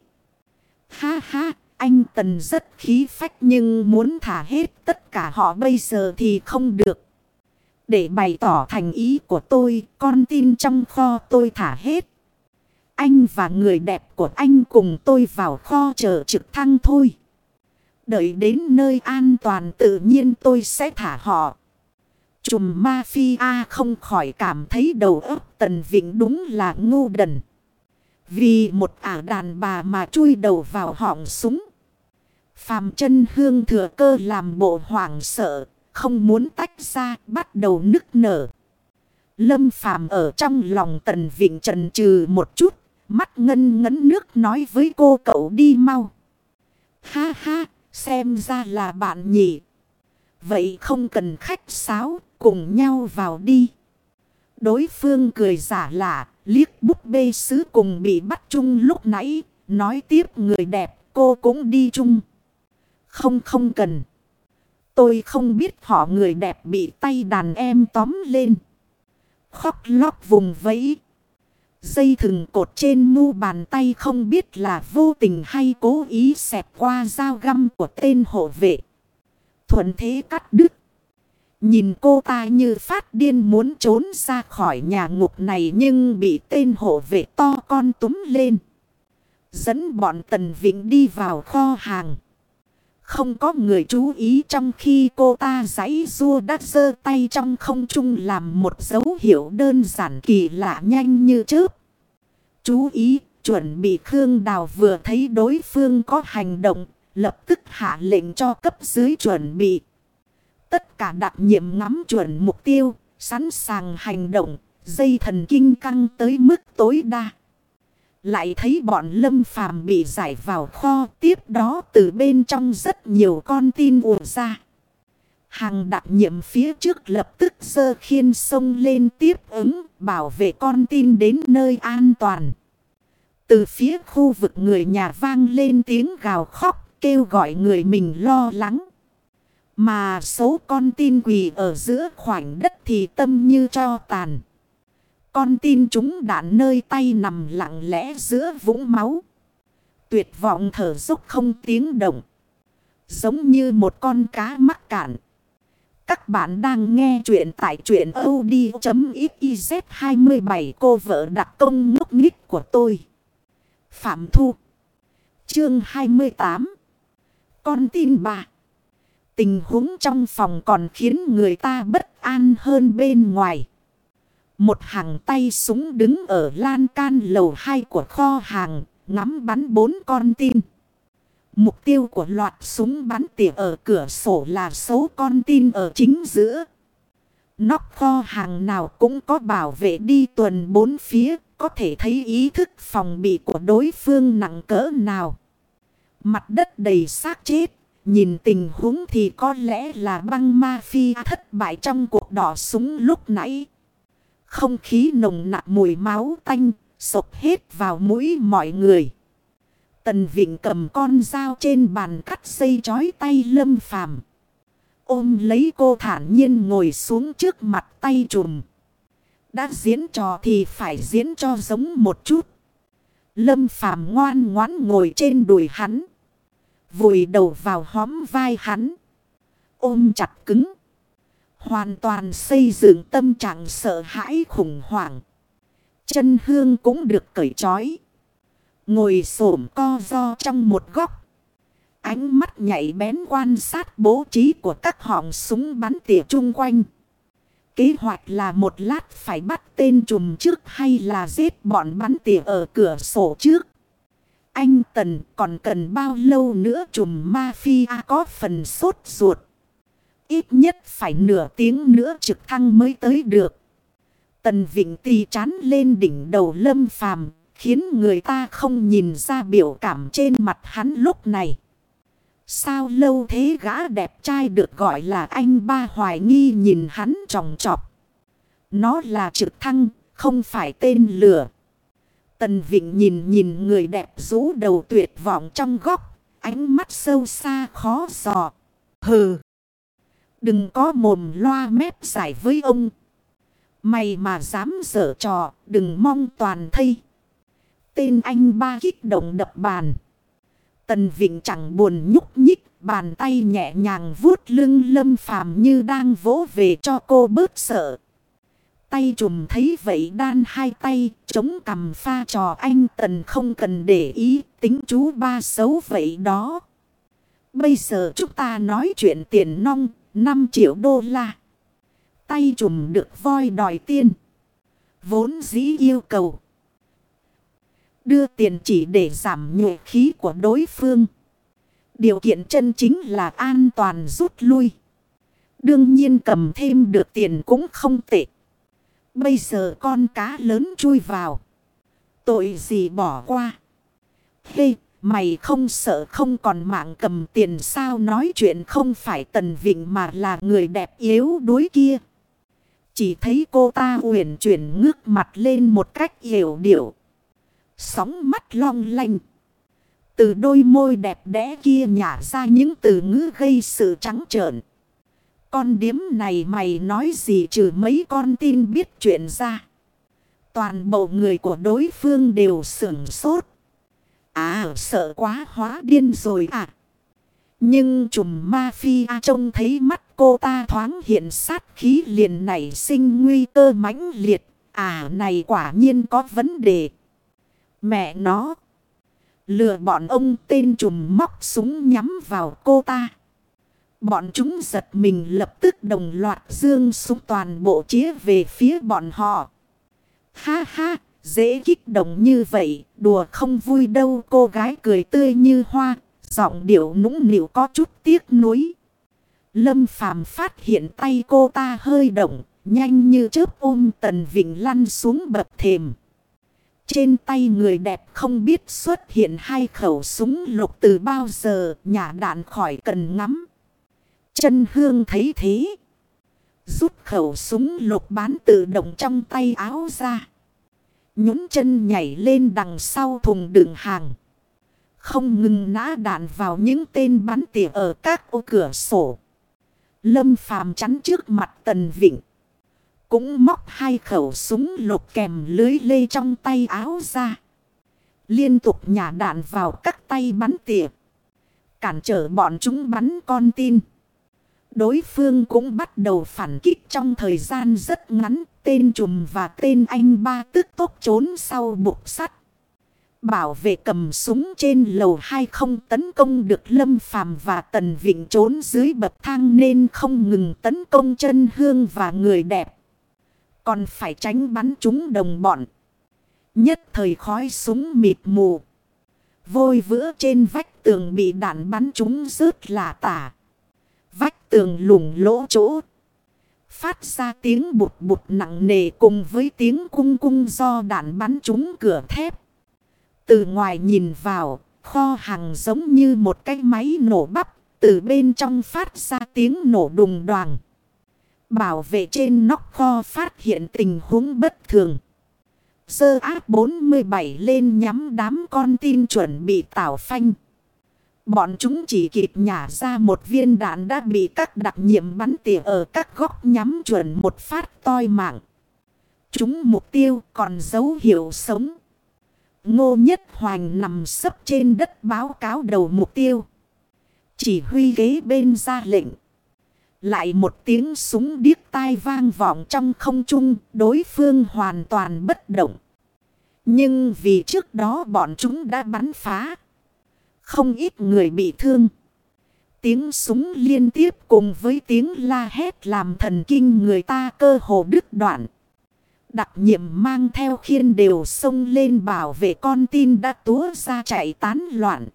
Ha ha, anh Tần rất khí phách nhưng muốn thả hết tất cả họ bây giờ thì không được. Để bày tỏ thành ý của tôi, con tin trong kho tôi thả hết. Anh và người đẹp của anh cùng tôi vào kho chờ trực thăng thôi. Đợi đến nơi an toàn tự nhiên tôi sẽ thả họ. Chùm mafia không khỏi cảm thấy đầu óc Tần Vịnh đúng là ngu đần. Vì một ả đàn bà mà chui đầu vào họng súng. Phàm chân hương thừa cơ làm bộ hoảng sợ, không muốn tách ra, bắt đầu nức nở. Lâm phàm ở trong lòng tần vịnh trần trừ một chút, mắt ngân ngấn nước nói với cô cậu đi mau. Ha ha, xem ra là bạn nhỉ. Vậy không cần khách sáo, cùng nhau vào đi. Đối phương cười giả lạ, liếc búp bê sứ cùng bị bắt chung lúc nãy, nói tiếp người đẹp cô cũng đi chung. Không không cần. Tôi không biết họ người đẹp bị tay đàn em tóm lên. Khóc lóc vùng vẫy. Dây thừng cột trên mu bàn tay không biết là vô tình hay cố ý xẹp qua dao găm của tên hộ vệ. Thuận thế cắt đứt. Nhìn cô ta như phát điên muốn trốn ra khỏi nhà ngục này nhưng bị tên hộ vệ to con túm lên. Dẫn bọn Tần Vĩnh đi vào kho hàng. Không có người chú ý trong khi cô ta giấy rua đắt dơ tay trong không trung làm một dấu hiệu đơn giản kỳ lạ nhanh như chớp. Chú ý, chuẩn bị Khương Đào vừa thấy đối phương có hành động, lập tức hạ lệnh cho cấp dưới chuẩn bị. Tất cả đặc nhiệm ngắm chuẩn mục tiêu, sẵn sàng hành động, dây thần kinh căng tới mức tối đa. Lại thấy bọn lâm phàm bị giải vào kho tiếp đó từ bên trong rất nhiều con tin ùa ra. Hàng đặc nhiệm phía trước lập tức dơ khiên sông lên tiếp ứng bảo vệ con tin đến nơi an toàn. Từ phía khu vực người nhà vang lên tiếng gào khóc kêu gọi người mình lo lắng. Mà số con tin quỳ ở giữa khoảnh đất thì tâm như cho tàn. Con tin chúng đạn nơi tay nằm lặng lẽ giữa vũng máu. Tuyệt vọng thở dốc không tiếng động. Giống như một con cá mắc cạn. Các bạn đang nghe chuyện tại chuyện od.xyz 27 cô vợ đặc công ngốc nghích của tôi. Phạm Thu Chương 28 Con tin bà Tình huống trong phòng còn khiến người ta bất an hơn bên ngoài. Một hàng tay súng đứng ở lan can lầu 2 của kho hàng, ngắm bắn bốn con tin. Mục tiêu của loạt súng bắn tỉa ở cửa sổ là số con tin ở chính giữa. Nóc kho hàng nào cũng có bảo vệ đi tuần bốn phía, có thể thấy ý thức phòng bị của đối phương nặng cỡ nào. Mặt đất đầy xác chết, nhìn tình huống thì có lẽ là băng ma phi thất bại trong cuộc đỏ súng lúc nãy. Không khí nồng nặng mùi máu tanh, sộc hết vào mũi mọi người. Tần Vịnh cầm con dao trên bàn cắt dây chói tay lâm phàm. Ôm lấy cô thản nhiên ngồi xuống trước mặt tay trùm. Đã diễn trò thì phải diễn cho giống một chút. Lâm phàm ngoan ngoãn ngồi trên đùi hắn. Vùi đầu vào hóm vai hắn. Ôm chặt cứng. Hoàn toàn xây dựng tâm trạng sợ hãi khủng hoảng. Chân hương cũng được cởi trói. Ngồi xổm co do trong một góc. Ánh mắt nhảy bén quan sát bố trí của các họng súng bắn tỉa chung quanh. Kế hoạch là một lát phải bắt tên trùm trước hay là giết bọn bắn tỉa ở cửa sổ trước. Anh Tần còn cần bao lâu nữa trùm mafia có phần sốt ruột. Ít nhất phải nửa tiếng nữa trực thăng mới tới được. Tần Vịnh tì chán lên đỉnh đầu lâm phàm. Khiến người ta không nhìn ra biểu cảm trên mặt hắn lúc này. Sao lâu thế gã đẹp trai được gọi là anh ba hoài nghi nhìn hắn tròng trọc. Nó là trực thăng, không phải tên lửa. Tần Vịnh nhìn nhìn người đẹp rũ đầu tuyệt vọng trong góc. Ánh mắt sâu xa khó dò. Hừ. Đừng có mồm loa mép giải với ông. Mày mà dám dở trò, đừng mong toàn thây. Tên anh ba kích động đập bàn. Tần Vịnh chẳng buồn nhúc nhích, bàn tay nhẹ nhàng vuốt lưng lâm phàm như đang vỗ về cho cô bớt sợ. Tay trùm thấy vậy đan hai tay, chống cầm pha trò anh Tần không cần để ý, tính chú ba xấu vậy đó. Bây giờ chúng ta nói chuyện tiền nong, 5 triệu đô la. Tay trùm được voi đòi tiền. Vốn dĩ yêu cầu. Đưa tiền chỉ để giảm nhuệ khí của đối phương. Điều kiện chân chính là an toàn rút lui. Đương nhiên cầm thêm được tiền cũng không tệ. Bây giờ con cá lớn chui vào. Tội gì bỏ qua. Hê, mày không sợ không còn mạng cầm tiền sao nói chuyện không phải tần vịnh mà là người đẹp yếu đuối kia. Chỉ thấy cô ta uyển chuyển ngước mặt lên một cách hiểu điệu. Sóng mắt long lanh. Từ đôi môi đẹp đẽ kia nhả ra những từ ngữ gây sự trắng trợn. Con điếm này mày nói gì trừ mấy con tin biết chuyện ra. Toàn bộ người của đối phương đều sửng sốt. À sợ quá, hóa điên rồi à. Nhưng chùm mafia trông thấy mắt cô ta thoáng hiện sát khí liền nảy sinh nguy cơ mãnh liệt. À này quả nhiên có vấn đề. Mẹ nó. Lừa bọn ông tên chùm móc súng nhắm vào cô ta. Bọn chúng giật mình lập tức đồng loạt dương súng toàn bộ chĩa về phía bọn họ. Ha ha, dễ kích động như vậy, đùa không vui đâu cô gái cười tươi như hoa, giọng điệu nũng nịu có chút tiếc nuối. Lâm phàm phát hiện tay cô ta hơi động, nhanh như chớp ôm tần vịnh lăn xuống bậc thềm. Trên tay người đẹp không biết xuất hiện hai khẩu súng lục từ bao giờ nhả đạn khỏi cần ngắm. Chân hương thấy thế. Rút khẩu súng lục bán tự động trong tay áo ra. Nhúng chân nhảy lên đằng sau thùng đựng hàng. Không ngừng nã đạn vào những tên bắn tỉa ở các ô cửa sổ. Lâm phàm chắn trước mặt Tần Vịnh. Cũng móc hai khẩu súng lục kèm lưới lê trong tay áo ra. Liên tục nhả đạn vào các tay bắn tỉa. Cản trở bọn chúng bắn con tin. Đối phương cũng bắt đầu phản kích trong thời gian rất ngắn. Tên trùm và tên anh ba tức tốc trốn sau bục sắt. Bảo vệ cầm súng trên lầu hai không tấn công được Lâm Phàm và Tần Vịnh trốn dưới bậc thang nên không ngừng tấn công chân hương và người đẹp. Còn phải tránh bắn chúng đồng bọn. Nhất thời khói súng mịt mù. Vôi vữa trên vách tường bị đạn bắn chúng rớt là tả. Vách tường lủng lỗ chỗ. Phát ra tiếng bụt bụt nặng nề cùng với tiếng cung cung do đạn bắn trúng cửa thép. Từ ngoài nhìn vào, kho hàng giống như một cái máy nổ bắp. Từ bên trong phát ra tiếng nổ đùng đoàn. Bảo vệ trên nóc kho phát hiện tình huống bất thường. Sơ áp 47 lên nhắm đám con tin chuẩn bị tảo phanh. Bọn chúng chỉ kịp nhả ra một viên đạn đã bị các đặc nhiệm bắn tỉa ở các góc nhắm chuẩn một phát toi mạng. Chúng mục tiêu còn dấu hiệu sống. Ngô Nhất Hoành nằm sấp trên đất báo cáo đầu mục tiêu. Chỉ huy ghế bên ra lệnh. Lại một tiếng súng điếc tai vang vọng trong không trung, đối phương hoàn toàn bất động. Nhưng vì trước đó bọn chúng đã bắn phá. Không ít người bị thương. Tiếng súng liên tiếp cùng với tiếng la hét làm thần kinh người ta cơ hồ đứt đoạn. Đặc nhiệm mang theo khiên đều xông lên bảo vệ con tin đã túa ra chạy tán loạn.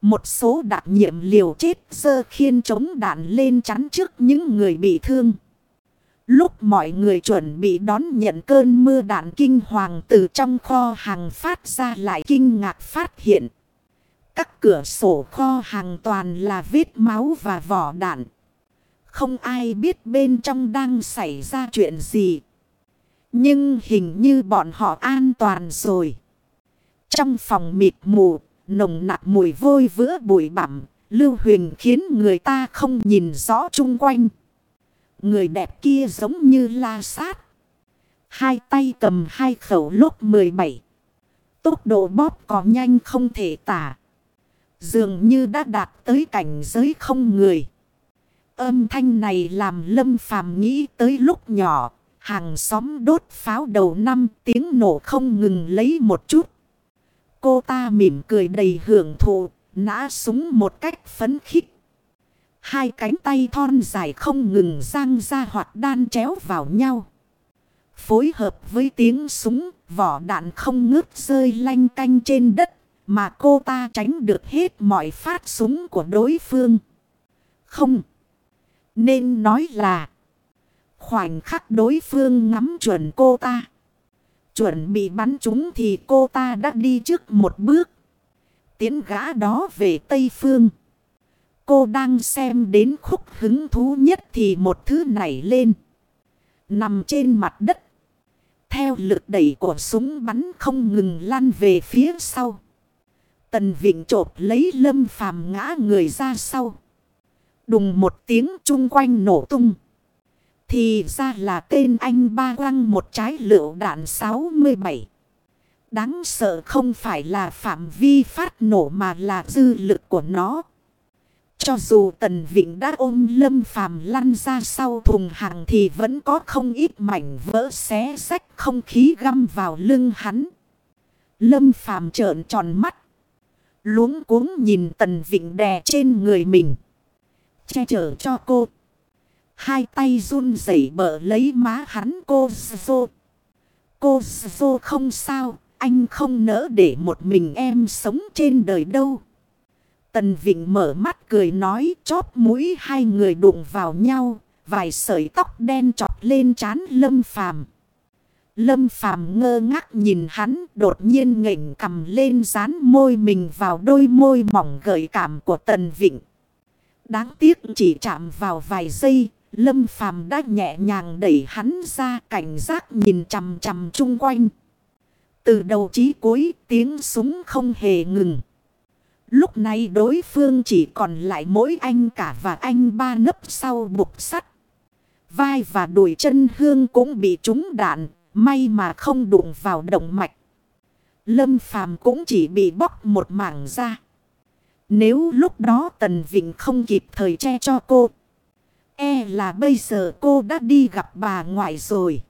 Một số đặc nhiệm liều chết sơ khiên chống đạn lên chắn trước những người bị thương. Lúc mọi người chuẩn bị đón nhận cơn mưa đạn kinh hoàng từ trong kho hàng phát ra lại kinh ngạc phát hiện. Các cửa sổ kho hàng toàn là vết máu và vỏ đạn. Không ai biết bên trong đang xảy ra chuyện gì. Nhưng hình như bọn họ an toàn rồi. Trong phòng mịt mù, nồng nặc mùi vôi vữa bụi bặm, lưu huyền khiến người ta không nhìn rõ chung quanh. Người đẹp kia giống như la sát. Hai tay cầm hai khẩu lốc 17. Tốc độ bóp có nhanh không thể tả. Dường như đã đạt tới cảnh giới không người. Âm thanh này làm lâm phàm nghĩ tới lúc nhỏ. Hàng xóm đốt pháo đầu năm tiếng nổ không ngừng lấy một chút. Cô ta mỉm cười đầy hưởng thụ, nã súng một cách phấn khích. Hai cánh tay thon dài không ngừng giang ra hoặc đan chéo vào nhau. Phối hợp với tiếng súng, vỏ đạn không ngớt rơi lanh canh trên đất. Mà cô ta tránh được hết mọi phát súng của đối phương. Không. Nên nói là. Khoảnh khắc đối phương ngắm chuẩn cô ta. Chuẩn bị bắn chúng thì cô ta đã đi trước một bước. Tiến gã đó về Tây Phương. Cô đang xem đến khúc hứng thú nhất thì một thứ nảy lên. Nằm trên mặt đất. Theo lực đẩy của súng bắn không ngừng lan về phía sau. Tần Vịnh trộp lấy lâm phàm ngã người ra sau. Đùng một tiếng chung quanh nổ tung. Thì ra là tên anh ba quăng một trái lựu đạn 67. Đáng sợ không phải là phạm vi phát nổ mà là dư lực của nó. Cho dù Tần Vịnh đã ôm Lâm Phàm lăn ra sau thùng hàng thì vẫn có không ít mảnh vỡ xé sách không khí găm vào lưng hắn. Lâm Phàm trợn tròn mắt. Luống cuống nhìn Tần Vịnh đè trên người mình. Che chở cho cô. Hai tay run rẩy bở lấy má hắn cô vô Cô vô không sao, anh không nỡ để một mình em sống trên đời đâu. Tần Vịnh mở mắt cười nói chóp mũi hai người đụng vào nhau, vài sợi tóc đen trọt lên trán Lâm Phàm. Lâm Phàm ngơ ngác nhìn hắn, đột nhiên ngẩng cầm lên dán môi mình vào đôi môi mỏng gợi cảm của Tần Vịnh. Đáng tiếc chỉ chạm vào vài giây, Lâm Phàm đã nhẹ nhàng đẩy hắn ra cảnh giác nhìn chằm chằm chung quanh. Từ đầu chí cuối tiếng súng không hề ngừng. Lúc này đối phương chỉ còn lại mỗi anh cả và anh ba nấp sau bục sắt. Vai và đùi chân hương cũng bị trúng đạn, may mà không đụng vào động mạch. Lâm Phàm cũng chỉ bị bóc một mảng ra. Nếu lúc đó Tần Vịnh không kịp thời che cho cô. E là bây giờ cô đã đi gặp bà ngoại rồi.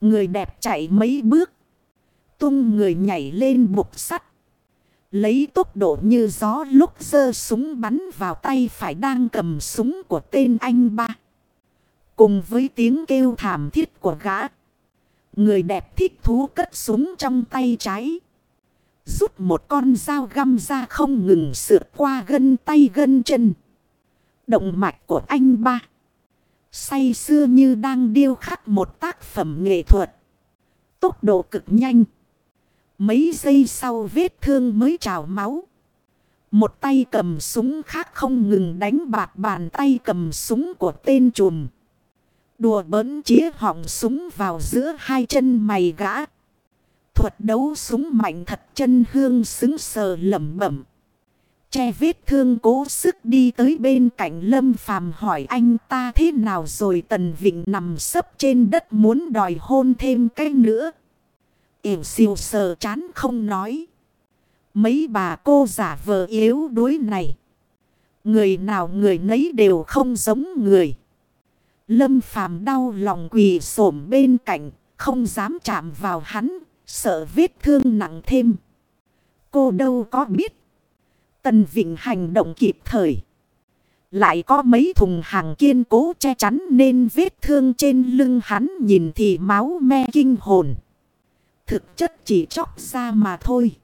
Người đẹp chạy mấy bước. Tung người nhảy lên bục sắt. Lấy tốc độ như gió lúc giơ súng bắn vào tay phải đang cầm súng của tên anh ba. Cùng với tiếng kêu thảm thiết của gã. Người đẹp thích thú cất súng trong tay trái. Rút một con dao găm ra không ngừng sượt qua gân tay gân chân. Động mạch của anh ba. Say xưa như đang điêu khắc một tác phẩm nghệ thuật. Tốc độ cực nhanh. Mấy giây sau vết thương mới trào máu. Một tay cầm súng khác không ngừng đánh bạc bàn tay cầm súng của tên trùm. Đùa bớn chĩa họng súng vào giữa hai chân mày gã. Thuật đấu súng mạnh thật chân hương xứng sờ lẩm bẩm. Che vết thương cố sức đi tới bên cạnh lâm phàm hỏi anh ta thế nào rồi tần vịnh nằm sấp trên đất muốn đòi hôn thêm cái nữa. Yểu siêu sờ chán không nói. Mấy bà cô giả vờ yếu đuối này. Người nào người nấy đều không giống người. Lâm phàm đau lòng quỳ xổm bên cạnh. Không dám chạm vào hắn. Sợ vết thương nặng thêm. Cô đâu có biết. Tần Vịnh hành động kịp thời. Lại có mấy thùng hàng kiên cố che chắn nên vết thương trên lưng hắn nhìn thì máu me kinh hồn. Thực chất chỉ chóc ra mà thôi.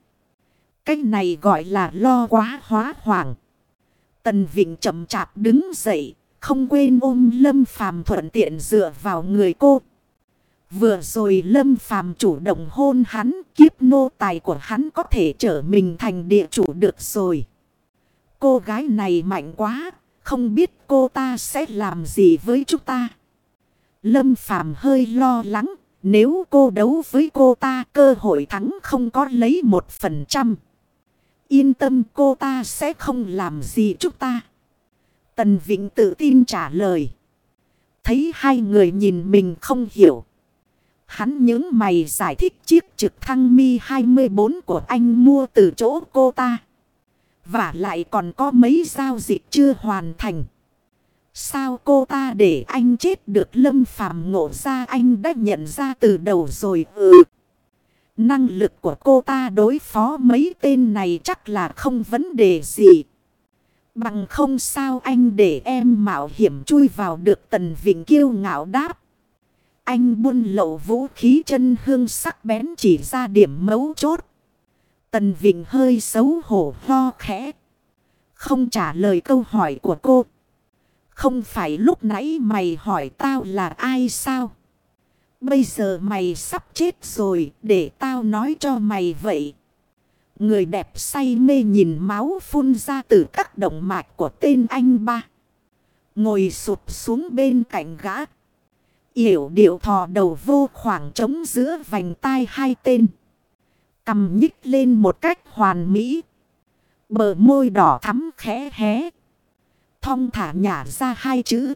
Cái này gọi là lo quá hóa hoảng. Tần Vịnh chậm chạp đứng dậy. Không quên ôm Lâm Phàm thuận tiện dựa vào người cô. Vừa rồi Lâm Phàm chủ động hôn hắn. Kiếp nô tài của hắn có thể trở mình thành địa chủ được rồi. Cô gái này mạnh quá. Không biết cô ta sẽ làm gì với chúng ta. Lâm Phàm hơi lo lắng, nếu cô đấu với cô ta, cơ hội thắng không có lấy một phần trăm. Yên tâm, cô ta sẽ không làm gì chúng ta. Tần Vịnh tự tin trả lời. Thấy hai người nhìn mình không hiểu. Hắn những mày giải thích chiếc trực thăng mi 24 của anh mua từ chỗ cô ta. Và lại còn có mấy giao dịch chưa hoàn thành. Sao cô ta để anh chết được lâm phàm ngộ ra anh đã nhận ra từ đầu rồi ừ. Năng lực của cô ta đối phó mấy tên này chắc là không vấn đề gì. Bằng không sao anh để em mạo hiểm chui vào được tần vịnh kiêu ngạo đáp. Anh buôn lậu vũ khí chân hương sắc bén chỉ ra điểm mấu chốt. Tần Vịnh hơi xấu hổ lo khẽ. Không trả lời câu hỏi của cô. Không phải lúc nãy mày hỏi tao là ai sao? Bây giờ mày sắp chết rồi, để tao nói cho mày vậy. Người đẹp say mê nhìn máu phun ra từ các động mạch của tên anh ba. Ngồi sụp xuống bên cạnh gã. Yểu điệu thò đầu vô khoảng trống giữa vành tai hai tên. Cầm nhích lên một cách hoàn mỹ. Bờ môi đỏ thắm khẽ hé. Thong thả nhả ra hai chữ.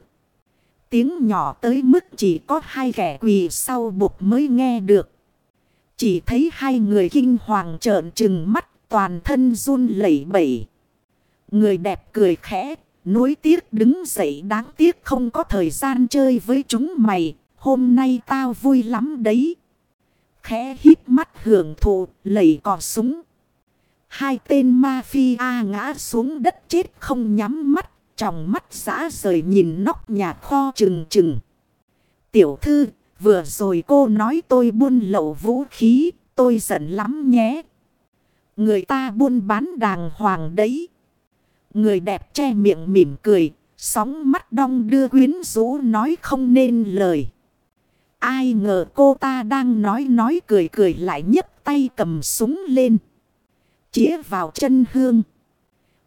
Tiếng nhỏ tới mức chỉ có hai kẻ quỳ sau bục mới nghe được. Chỉ thấy hai người kinh hoàng trợn trừng mắt toàn thân run lẩy bẩy. Người đẹp cười khẽ, nuối tiếc đứng dậy đáng tiếc không có thời gian chơi với chúng mày. Hôm nay tao vui lắm đấy. Khẽ hít mắt hưởng thụ, lẩy cò súng. Hai tên mafia ngã xuống đất chết không nhắm mắt, trong mắt xã rời nhìn nóc nhà kho trừng trừng. Tiểu thư, vừa rồi cô nói tôi buôn lậu vũ khí, tôi giận lắm nhé. Người ta buôn bán đàng hoàng đấy. Người đẹp che miệng mỉm cười, sóng mắt đong đưa quyến rũ nói không nên lời. Ai ngờ cô ta đang nói nói cười cười lại nhấc tay cầm súng lên. Chĩa vào chân hương.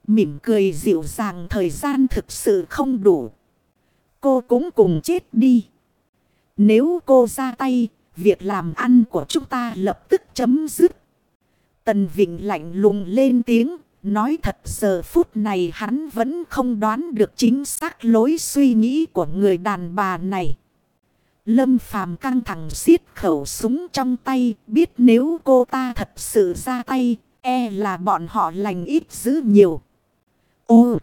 Mỉm cười dịu dàng thời gian thực sự không đủ. Cô cũng cùng chết đi. Nếu cô ra tay, việc làm ăn của chúng ta lập tức chấm dứt. Tần Vịnh lạnh lùng lên tiếng, nói thật giờ phút này hắn vẫn không đoán được chính xác lối suy nghĩ của người đàn bà này. Lâm Phàm căng thẳng xiết khẩu súng trong tay, biết nếu cô ta thật sự ra tay, e là bọn họ lành ít dữ nhiều. Ô!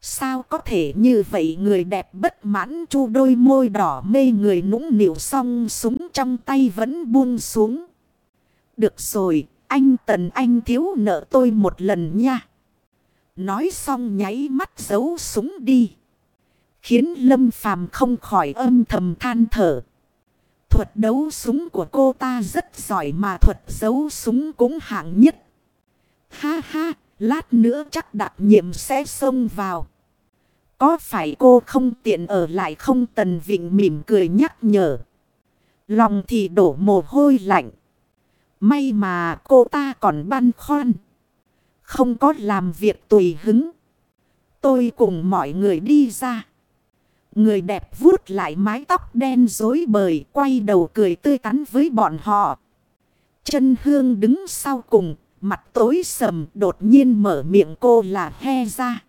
Sao có thể như vậy người đẹp bất mãn chu đôi môi đỏ mê người nũng nịu xong súng trong tay vẫn buông xuống. Được rồi, anh Tần Anh thiếu nợ tôi một lần nha. Nói xong nháy mắt giấu súng đi. Khiến Lâm Phàm không khỏi âm thầm than thở. Thuật đấu súng của cô ta rất giỏi mà thuật giấu súng cũng hạng nhất. Ha ha, lát nữa chắc đặc nhiệm sẽ xông vào. Có phải cô không tiện ở lại không Tần Vịnh mỉm cười nhắc nhở. Lòng thì đổ mồ hôi lạnh. May mà cô ta còn băn khoăn. Không có làm việc tùy hứng. Tôi cùng mọi người đi ra. Người đẹp vuốt lại mái tóc đen rối bời quay đầu cười tươi tắn với bọn họ. Chân hương đứng sau cùng, mặt tối sầm đột nhiên mở miệng cô là he ra.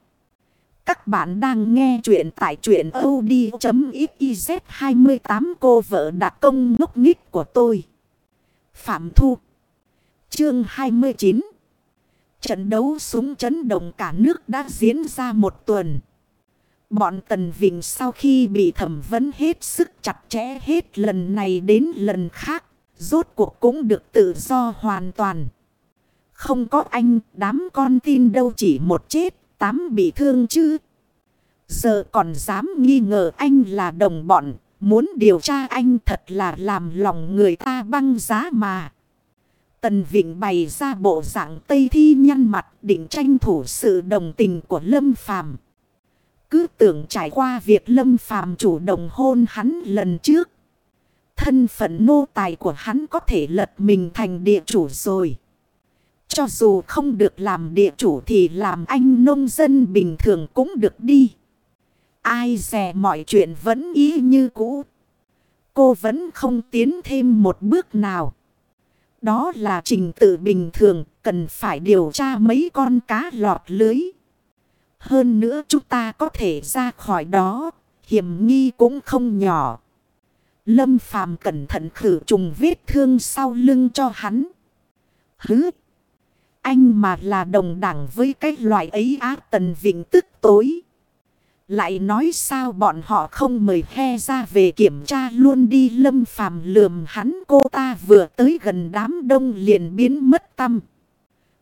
Các bạn đang nghe chuyện tại chuyện od.xyz 28 cô vợ đặc công ngốc nghích của tôi. Phạm Thu Chương 29 Trận đấu súng chấn động cả nước đã diễn ra một tuần. Bọn Tần Vịnh sau khi bị thẩm vấn hết sức chặt chẽ hết lần này đến lần khác, rốt cuộc cũng được tự do hoàn toàn. Không có anh, đám con tin đâu chỉ một chết, tám bị thương chứ. Giờ còn dám nghi ngờ anh là đồng bọn, muốn điều tra anh thật là làm lòng người ta băng giá mà. Tần Vịnh bày ra bộ dạng Tây Thi nhăn mặt định tranh thủ sự đồng tình của Lâm Phàm cứ tưởng trải qua việc Lâm Phàm chủ động hôn hắn lần trước. Thân phận nô tài của hắn có thể lật mình thành địa chủ rồi. Cho dù không được làm địa chủ thì làm anh nông dân bình thường cũng được đi. Ai dè mọi chuyện vẫn ý như cũ. Cô vẫn không tiến thêm một bước nào. Đó là trình tự bình thường, cần phải điều tra mấy con cá lọt lưới. Hơn nữa chúng ta có thể ra khỏi đó. Hiểm nghi cũng không nhỏ. Lâm phàm cẩn thận khử trùng vết thương sau lưng cho hắn. Hứ! Anh mà là đồng đẳng với cái loại ấy á, tần vịnh tức tối. Lại nói sao bọn họ không mời he ra về kiểm tra luôn đi, lâm phàm lườm hắn, cô ta vừa tới gần đám đông liền biến mất tâm.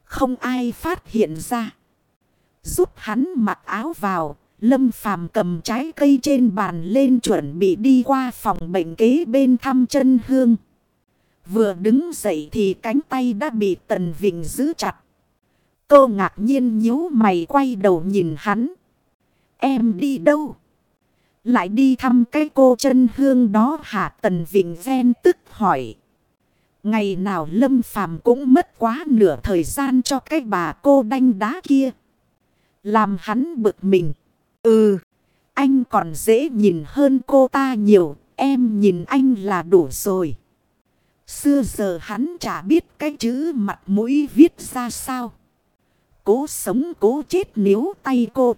Không ai phát hiện ra. Giúp hắn mặc áo vào. Lâm phàm cầm trái cây trên bàn lên chuẩn bị đi qua phòng bệnh kế bên thăm chân hương. Vừa đứng dậy thì cánh tay đã bị Tần Vịnh giữ chặt. Cô ngạc nhiên nhíu mày quay đầu nhìn hắn. Em đi đâu? Lại đi thăm cái cô chân hương đó hả Tần Vịnh ven tức hỏi. Ngày nào Lâm Phàm cũng mất quá nửa thời gian cho cái bà cô đanh đá kia. Làm hắn bực mình. Ừ, anh còn dễ nhìn hơn cô ta nhiều. em nhìn anh là đủ rồi. Xưa giờ hắn chả biết cái chữ mặt mũi viết ra sao. Cố sống cố chết níu tay cô.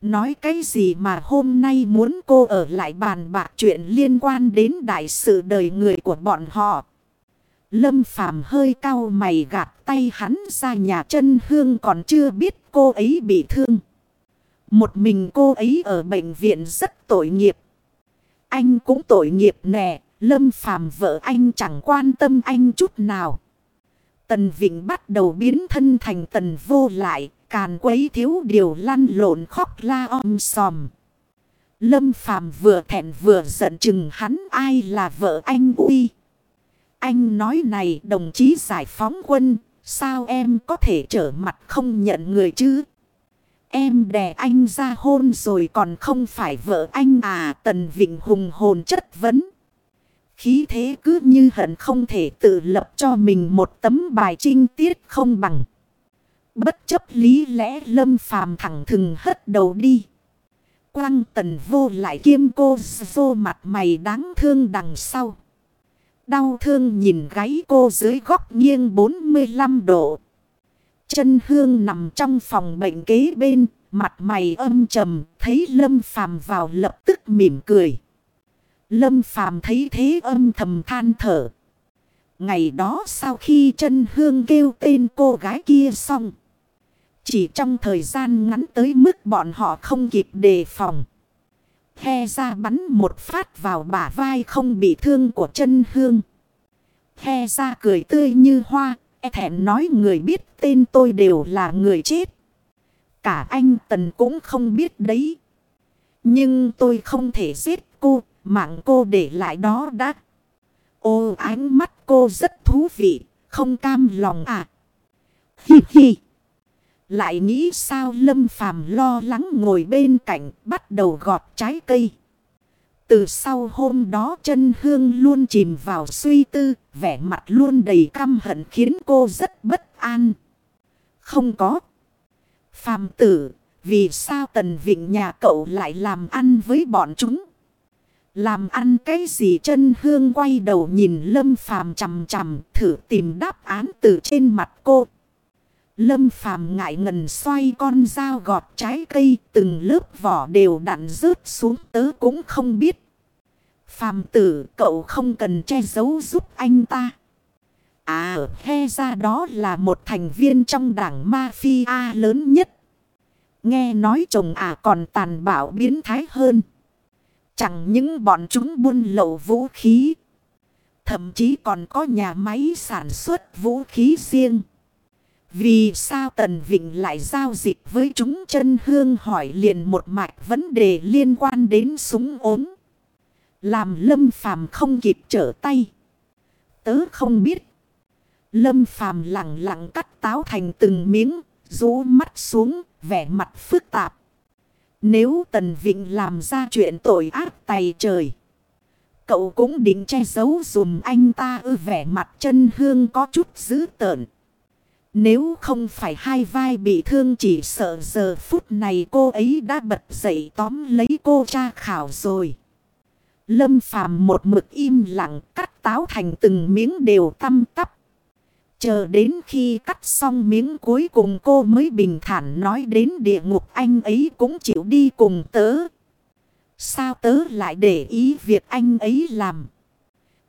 Nói cái gì mà hôm nay muốn cô ở lại bàn bạc chuyện liên quan đến đại sự đời người của bọn họ. Lâm Phàm hơi cao mày gạt tay hắn ra nhà chân hương còn chưa biết cô ấy bị thương. Một mình cô ấy ở bệnh viện rất tội nghiệp. Anh cũng tội nghiệp nè, Lâm Phàm vợ anh chẳng quan tâm anh chút nào. Tần Vịnh bắt đầu biến thân thành tần vô lại, càn quấy thiếu điều lăn lộn khóc la om sòm. Lâm Phàm vừa thẹn vừa giận chừng hắn ai là vợ anh uy. Anh nói này đồng chí giải phóng quân, sao em có thể trở mặt không nhận người chứ? Em đè anh ra hôn rồi còn không phải vợ anh à Tần Vịnh hùng hồn chất vấn. Khí thế cứ như hận không thể tự lập cho mình một tấm bài trinh tiết không bằng. Bất chấp lý lẽ lâm phàm thẳng thừng hất đầu đi. Quang tần vô lại kiêm cô vô mặt mày đáng thương đằng sau. Đau thương nhìn gáy cô dưới góc nghiêng 45 độ. Chân hương nằm trong phòng bệnh kế bên, mặt mày âm trầm, thấy Lâm Phàm vào lập tức mỉm cười. Lâm Phàm thấy thế âm thầm than thở. Ngày đó sau khi chân hương kêu tên cô gái kia xong. Chỉ trong thời gian ngắn tới mức bọn họ không kịp đề phòng. He ra bắn một phát vào bả vai không bị thương của chân hương. He ra cười tươi như hoa, e thẹn nói người biết tên tôi đều là người chết. Cả anh Tần cũng không biết đấy. Nhưng tôi không thể giết cô, mạng cô để lại đó đã. Ô ánh mắt cô rất thú vị, không cam lòng à. Hi hi. Lại nghĩ sao Lâm Phàm lo lắng ngồi bên cạnh bắt đầu gọt trái cây. Từ sau hôm đó chân hương luôn chìm vào suy tư, vẻ mặt luôn đầy căm hận khiến cô rất bất an. Không có. Phàm tử, vì sao tần vịnh nhà cậu lại làm ăn với bọn chúng? Làm ăn cái gì chân hương quay đầu nhìn lâm phàm chằm chằm thử tìm đáp án từ trên mặt cô. Lâm phàm ngại ngần xoay con dao gọt trái cây, từng lớp vỏ đều đặn rớt xuống, tớ cũng không biết. Phàm tử, cậu không cần che giấu giúp anh ta. À he ra đó là một thành viên trong đảng mafia lớn nhất. Nghe nói chồng à còn tàn bạo biến thái hơn. Chẳng những bọn chúng buôn lậu vũ khí. Thậm chí còn có nhà máy sản xuất vũ khí riêng. Vì sao Tần Vịnh lại giao dịch với chúng chân hương hỏi liền một mạch vấn đề liên quan đến súng ốm. Làm lâm phàm không kịp trở tay. Tớ không biết. Lâm phàm lặng lặng cắt táo thành từng miếng, rũ mắt xuống, vẻ mặt phức tạp. Nếu Tần Vịnh làm ra chuyện tội ác tay trời. Cậu cũng định che giấu dùm anh ta ư vẻ mặt chân hương có chút dữ tợn. Nếu không phải hai vai bị thương chỉ sợ giờ phút này cô ấy đã bật dậy tóm lấy cô cha khảo rồi. Lâm phàm một mực im lặng cắt táo thành từng miếng đều tăm tắp. Chờ đến khi cắt xong miếng cuối cùng cô mới bình thản nói đến địa ngục anh ấy cũng chịu đi cùng tớ. Sao tớ lại để ý việc anh ấy làm?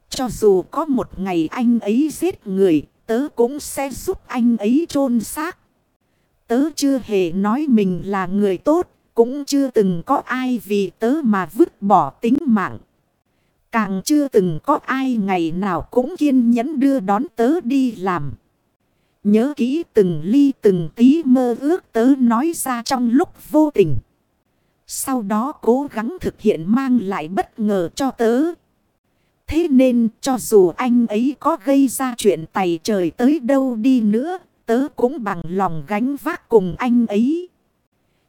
Cho dù có một ngày anh ấy giết người, tớ cũng sẽ giúp anh ấy chôn xác. Tớ chưa hề nói mình là người tốt, cũng chưa từng có ai vì tớ mà vứt bỏ tính mạng. Càng chưa từng có ai ngày nào cũng kiên nhẫn đưa đón tớ đi làm. Nhớ kỹ từng ly từng tí mơ ước tớ nói ra trong lúc vô tình. Sau đó cố gắng thực hiện mang lại bất ngờ cho tớ. Thế nên cho dù anh ấy có gây ra chuyện tày trời tới đâu đi nữa, tớ cũng bằng lòng gánh vác cùng anh ấy.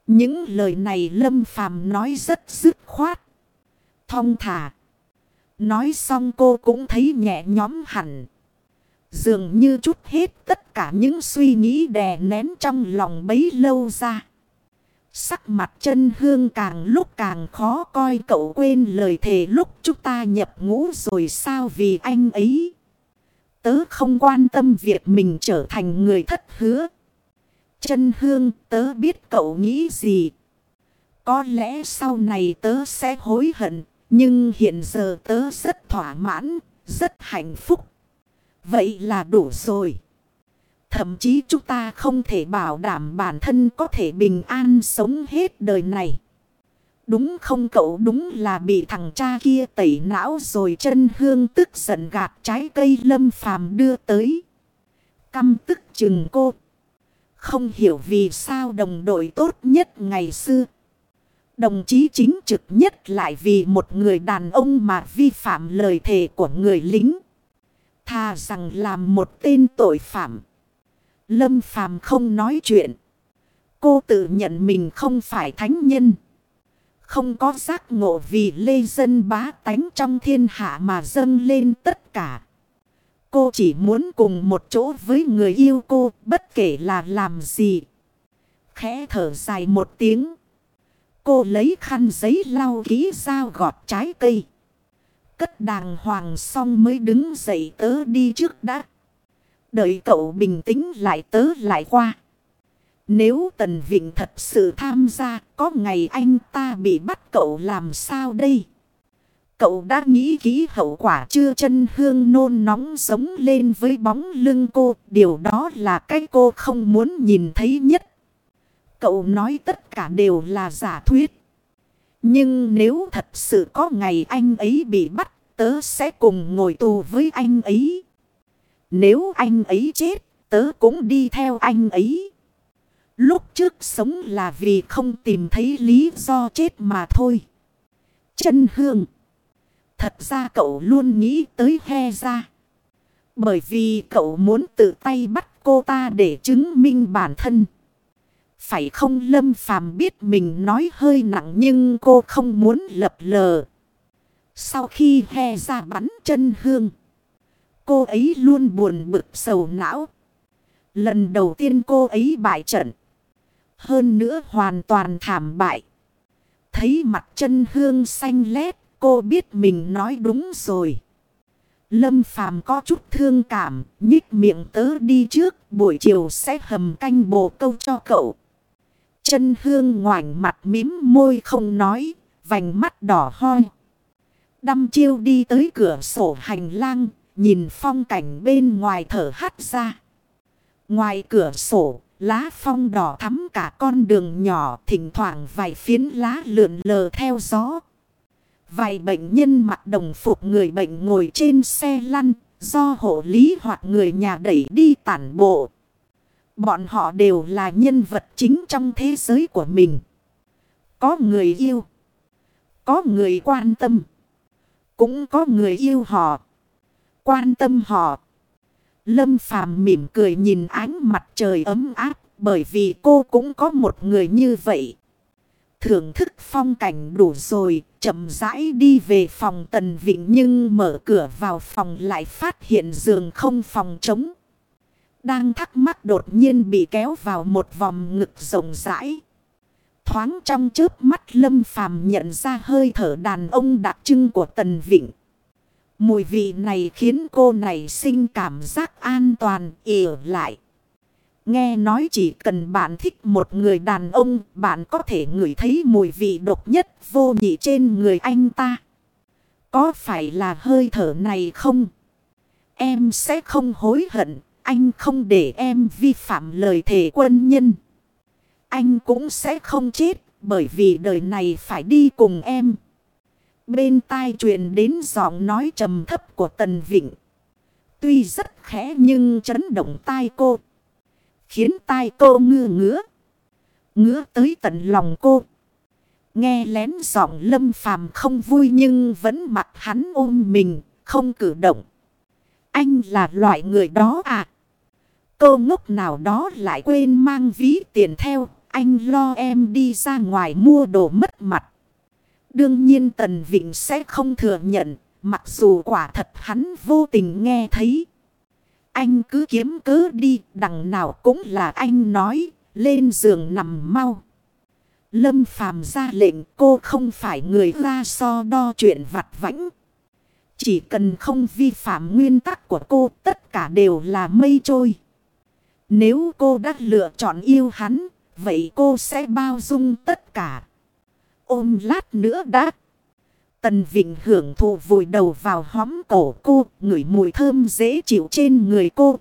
Những lời này Lâm Phàm nói rất dứt khoát. Thong thả. Nói xong cô cũng thấy nhẹ nhóm hẳn. Dường như chút hết tất cả những suy nghĩ đè nén trong lòng bấy lâu ra. Sắc mặt chân hương càng lúc càng khó coi, cậu quên lời thề lúc chúng ta nhập ngũ rồi sao vì anh ấy. Tớ không quan tâm việc mình trở thành người thất hứa. Chân hương, tớ biết cậu nghĩ gì. Có lẽ sau này tớ sẽ hối hận. Nhưng hiện giờ tớ rất thỏa mãn, rất hạnh phúc. Vậy là đủ rồi. Thậm chí chúng ta không thể bảo đảm bản thân có thể bình an sống hết đời này. Đúng không cậu đúng là bị thằng cha kia tẩy não rồi chân hương tức giận gạt trái cây lâm phàm đưa tới. Căm tức chừng cô. Không hiểu vì sao đồng đội tốt nhất ngày xưa. Đồng chí chính trực nhất lại vì một người đàn ông mà vi phạm lời thề của người lính. Thà rằng làm một tên tội phạm. Lâm phàm không nói chuyện. Cô tự nhận mình không phải thánh nhân. Không có giác ngộ vì lê dân bá tánh trong thiên hạ mà dâng lên tất cả. Cô chỉ muốn cùng một chỗ với người yêu cô, bất kể là làm gì. Khẽ thở dài một tiếng. Cô lấy khăn giấy lau ký dao gọt trái cây. Cất đàng hoàng xong mới đứng dậy tớ đi trước đã. Đợi cậu bình tĩnh lại tớ lại qua. Nếu Tần Vịnh thật sự tham gia, có ngày anh ta bị bắt cậu làm sao đây? Cậu đã nghĩ kỹ hậu quả chưa chân hương nôn nóng sống lên với bóng lưng cô. Điều đó là cái cô không muốn nhìn thấy nhất. Cậu nói tất cả đều là giả thuyết. Nhưng nếu thật sự có ngày anh ấy bị bắt, tớ sẽ cùng ngồi tù với anh ấy. Nếu anh ấy chết, tớ cũng đi theo anh ấy. Lúc trước sống là vì không tìm thấy lý do chết mà thôi. Chân hương. Thật ra cậu luôn nghĩ tới he ra. Bởi vì cậu muốn tự tay bắt cô ta để chứng minh bản thân. Phải không lâm phàm biết mình nói hơi nặng nhưng cô không muốn lập lờ. Sau khi he ra bắn chân hương. Cô ấy luôn buồn bực sầu não. Lần đầu tiên cô ấy bại trận. Hơn nữa hoàn toàn thảm bại. Thấy mặt chân hương xanh lét, cô biết mình nói đúng rồi. Lâm phàm có chút thương cảm, nhích miệng tớ đi trước, buổi chiều sẽ hầm canh bồ câu cho cậu. Chân hương ngoảnh mặt mím môi không nói, vành mắt đỏ hoi. Đâm chiêu đi tới cửa sổ hành lang, nhìn phong cảnh bên ngoài thở hắt ra. Ngoài cửa sổ, lá phong đỏ thắm cả con đường nhỏ, thỉnh thoảng vài phiến lá lượn lờ theo gió. Vài bệnh nhân mặc đồng phục người bệnh ngồi trên xe lăn, do hộ lý hoặc người nhà đẩy đi tản bộ. Bọn họ đều là nhân vật chính trong thế giới của mình. Có người yêu. Có người quan tâm. Cũng có người yêu họ. Quan tâm họ. Lâm Phàm mỉm cười nhìn ánh mặt trời ấm áp. Bởi vì cô cũng có một người như vậy. Thưởng thức phong cảnh đủ rồi. Chậm rãi đi về phòng Tần Vịnh nhưng mở cửa vào phòng lại phát hiện giường không phòng trống. Đang thắc mắc đột nhiên bị kéo vào một vòng ngực rộng rãi. Thoáng trong chớp mắt lâm phàm nhận ra hơi thở đàn ông đặc trưng của Tần Vịnh. Mùi vị này khiến cô này sinh cảm giác an toàn ỉa lại. Nghe nói chỉ cần bạn thích một người đàn ông, bạn có thể ngửi thấy mùi vị độc nhất vô nhị trên người anh ta. Có phải là hơi thở này không? Em sẽ không hối hận, anh không để em vi phạm lời thề quân nhân. Anh cũng sẽ không chết bởi vì đời này phải đi cùng em. Bên tai truyền đến giọng nói trầm thấp của Tần Vịnh. Tuy rất khẽ nhưng chấn động tai cô. Khiến tai cô ngưa ngứa. Ngứa tới tận lòng cô. Nghe lén giọng lâm phàm không vui nhưng vẫn mặc hắn ôm mình, không cử động. Anh là loại người đó à? Cô ngốc nào đó lại quên mang ví tiền theo. Anh lo em đi ra ngoài mua đồ mất mặt. Đương nhiên Tần Vịnh sẽ không thừa nhận. Mặc dù quả thật hắn vô tình nghe thấy. Anh cứ kiếm cớ đi. Đằng nào cũng là anh nói. Lên giường nằm mau. Lâm phàm ra lệnh, cô không phải người ra so đo chuyện vặt vãnh. Chỉ cần không vi phạm nguyên tắc của cô, tất cả đều là mây trôi. Nếu cô đã lựa chọn yêu hắn, vậy cô sẽ bao dung tất cả. Ôm lát nữa đã. Tần Vịnh hưởng thụ vùi đầu vào hóm cổ cô, ngửi mùi thơm dễ chịu trên người cô,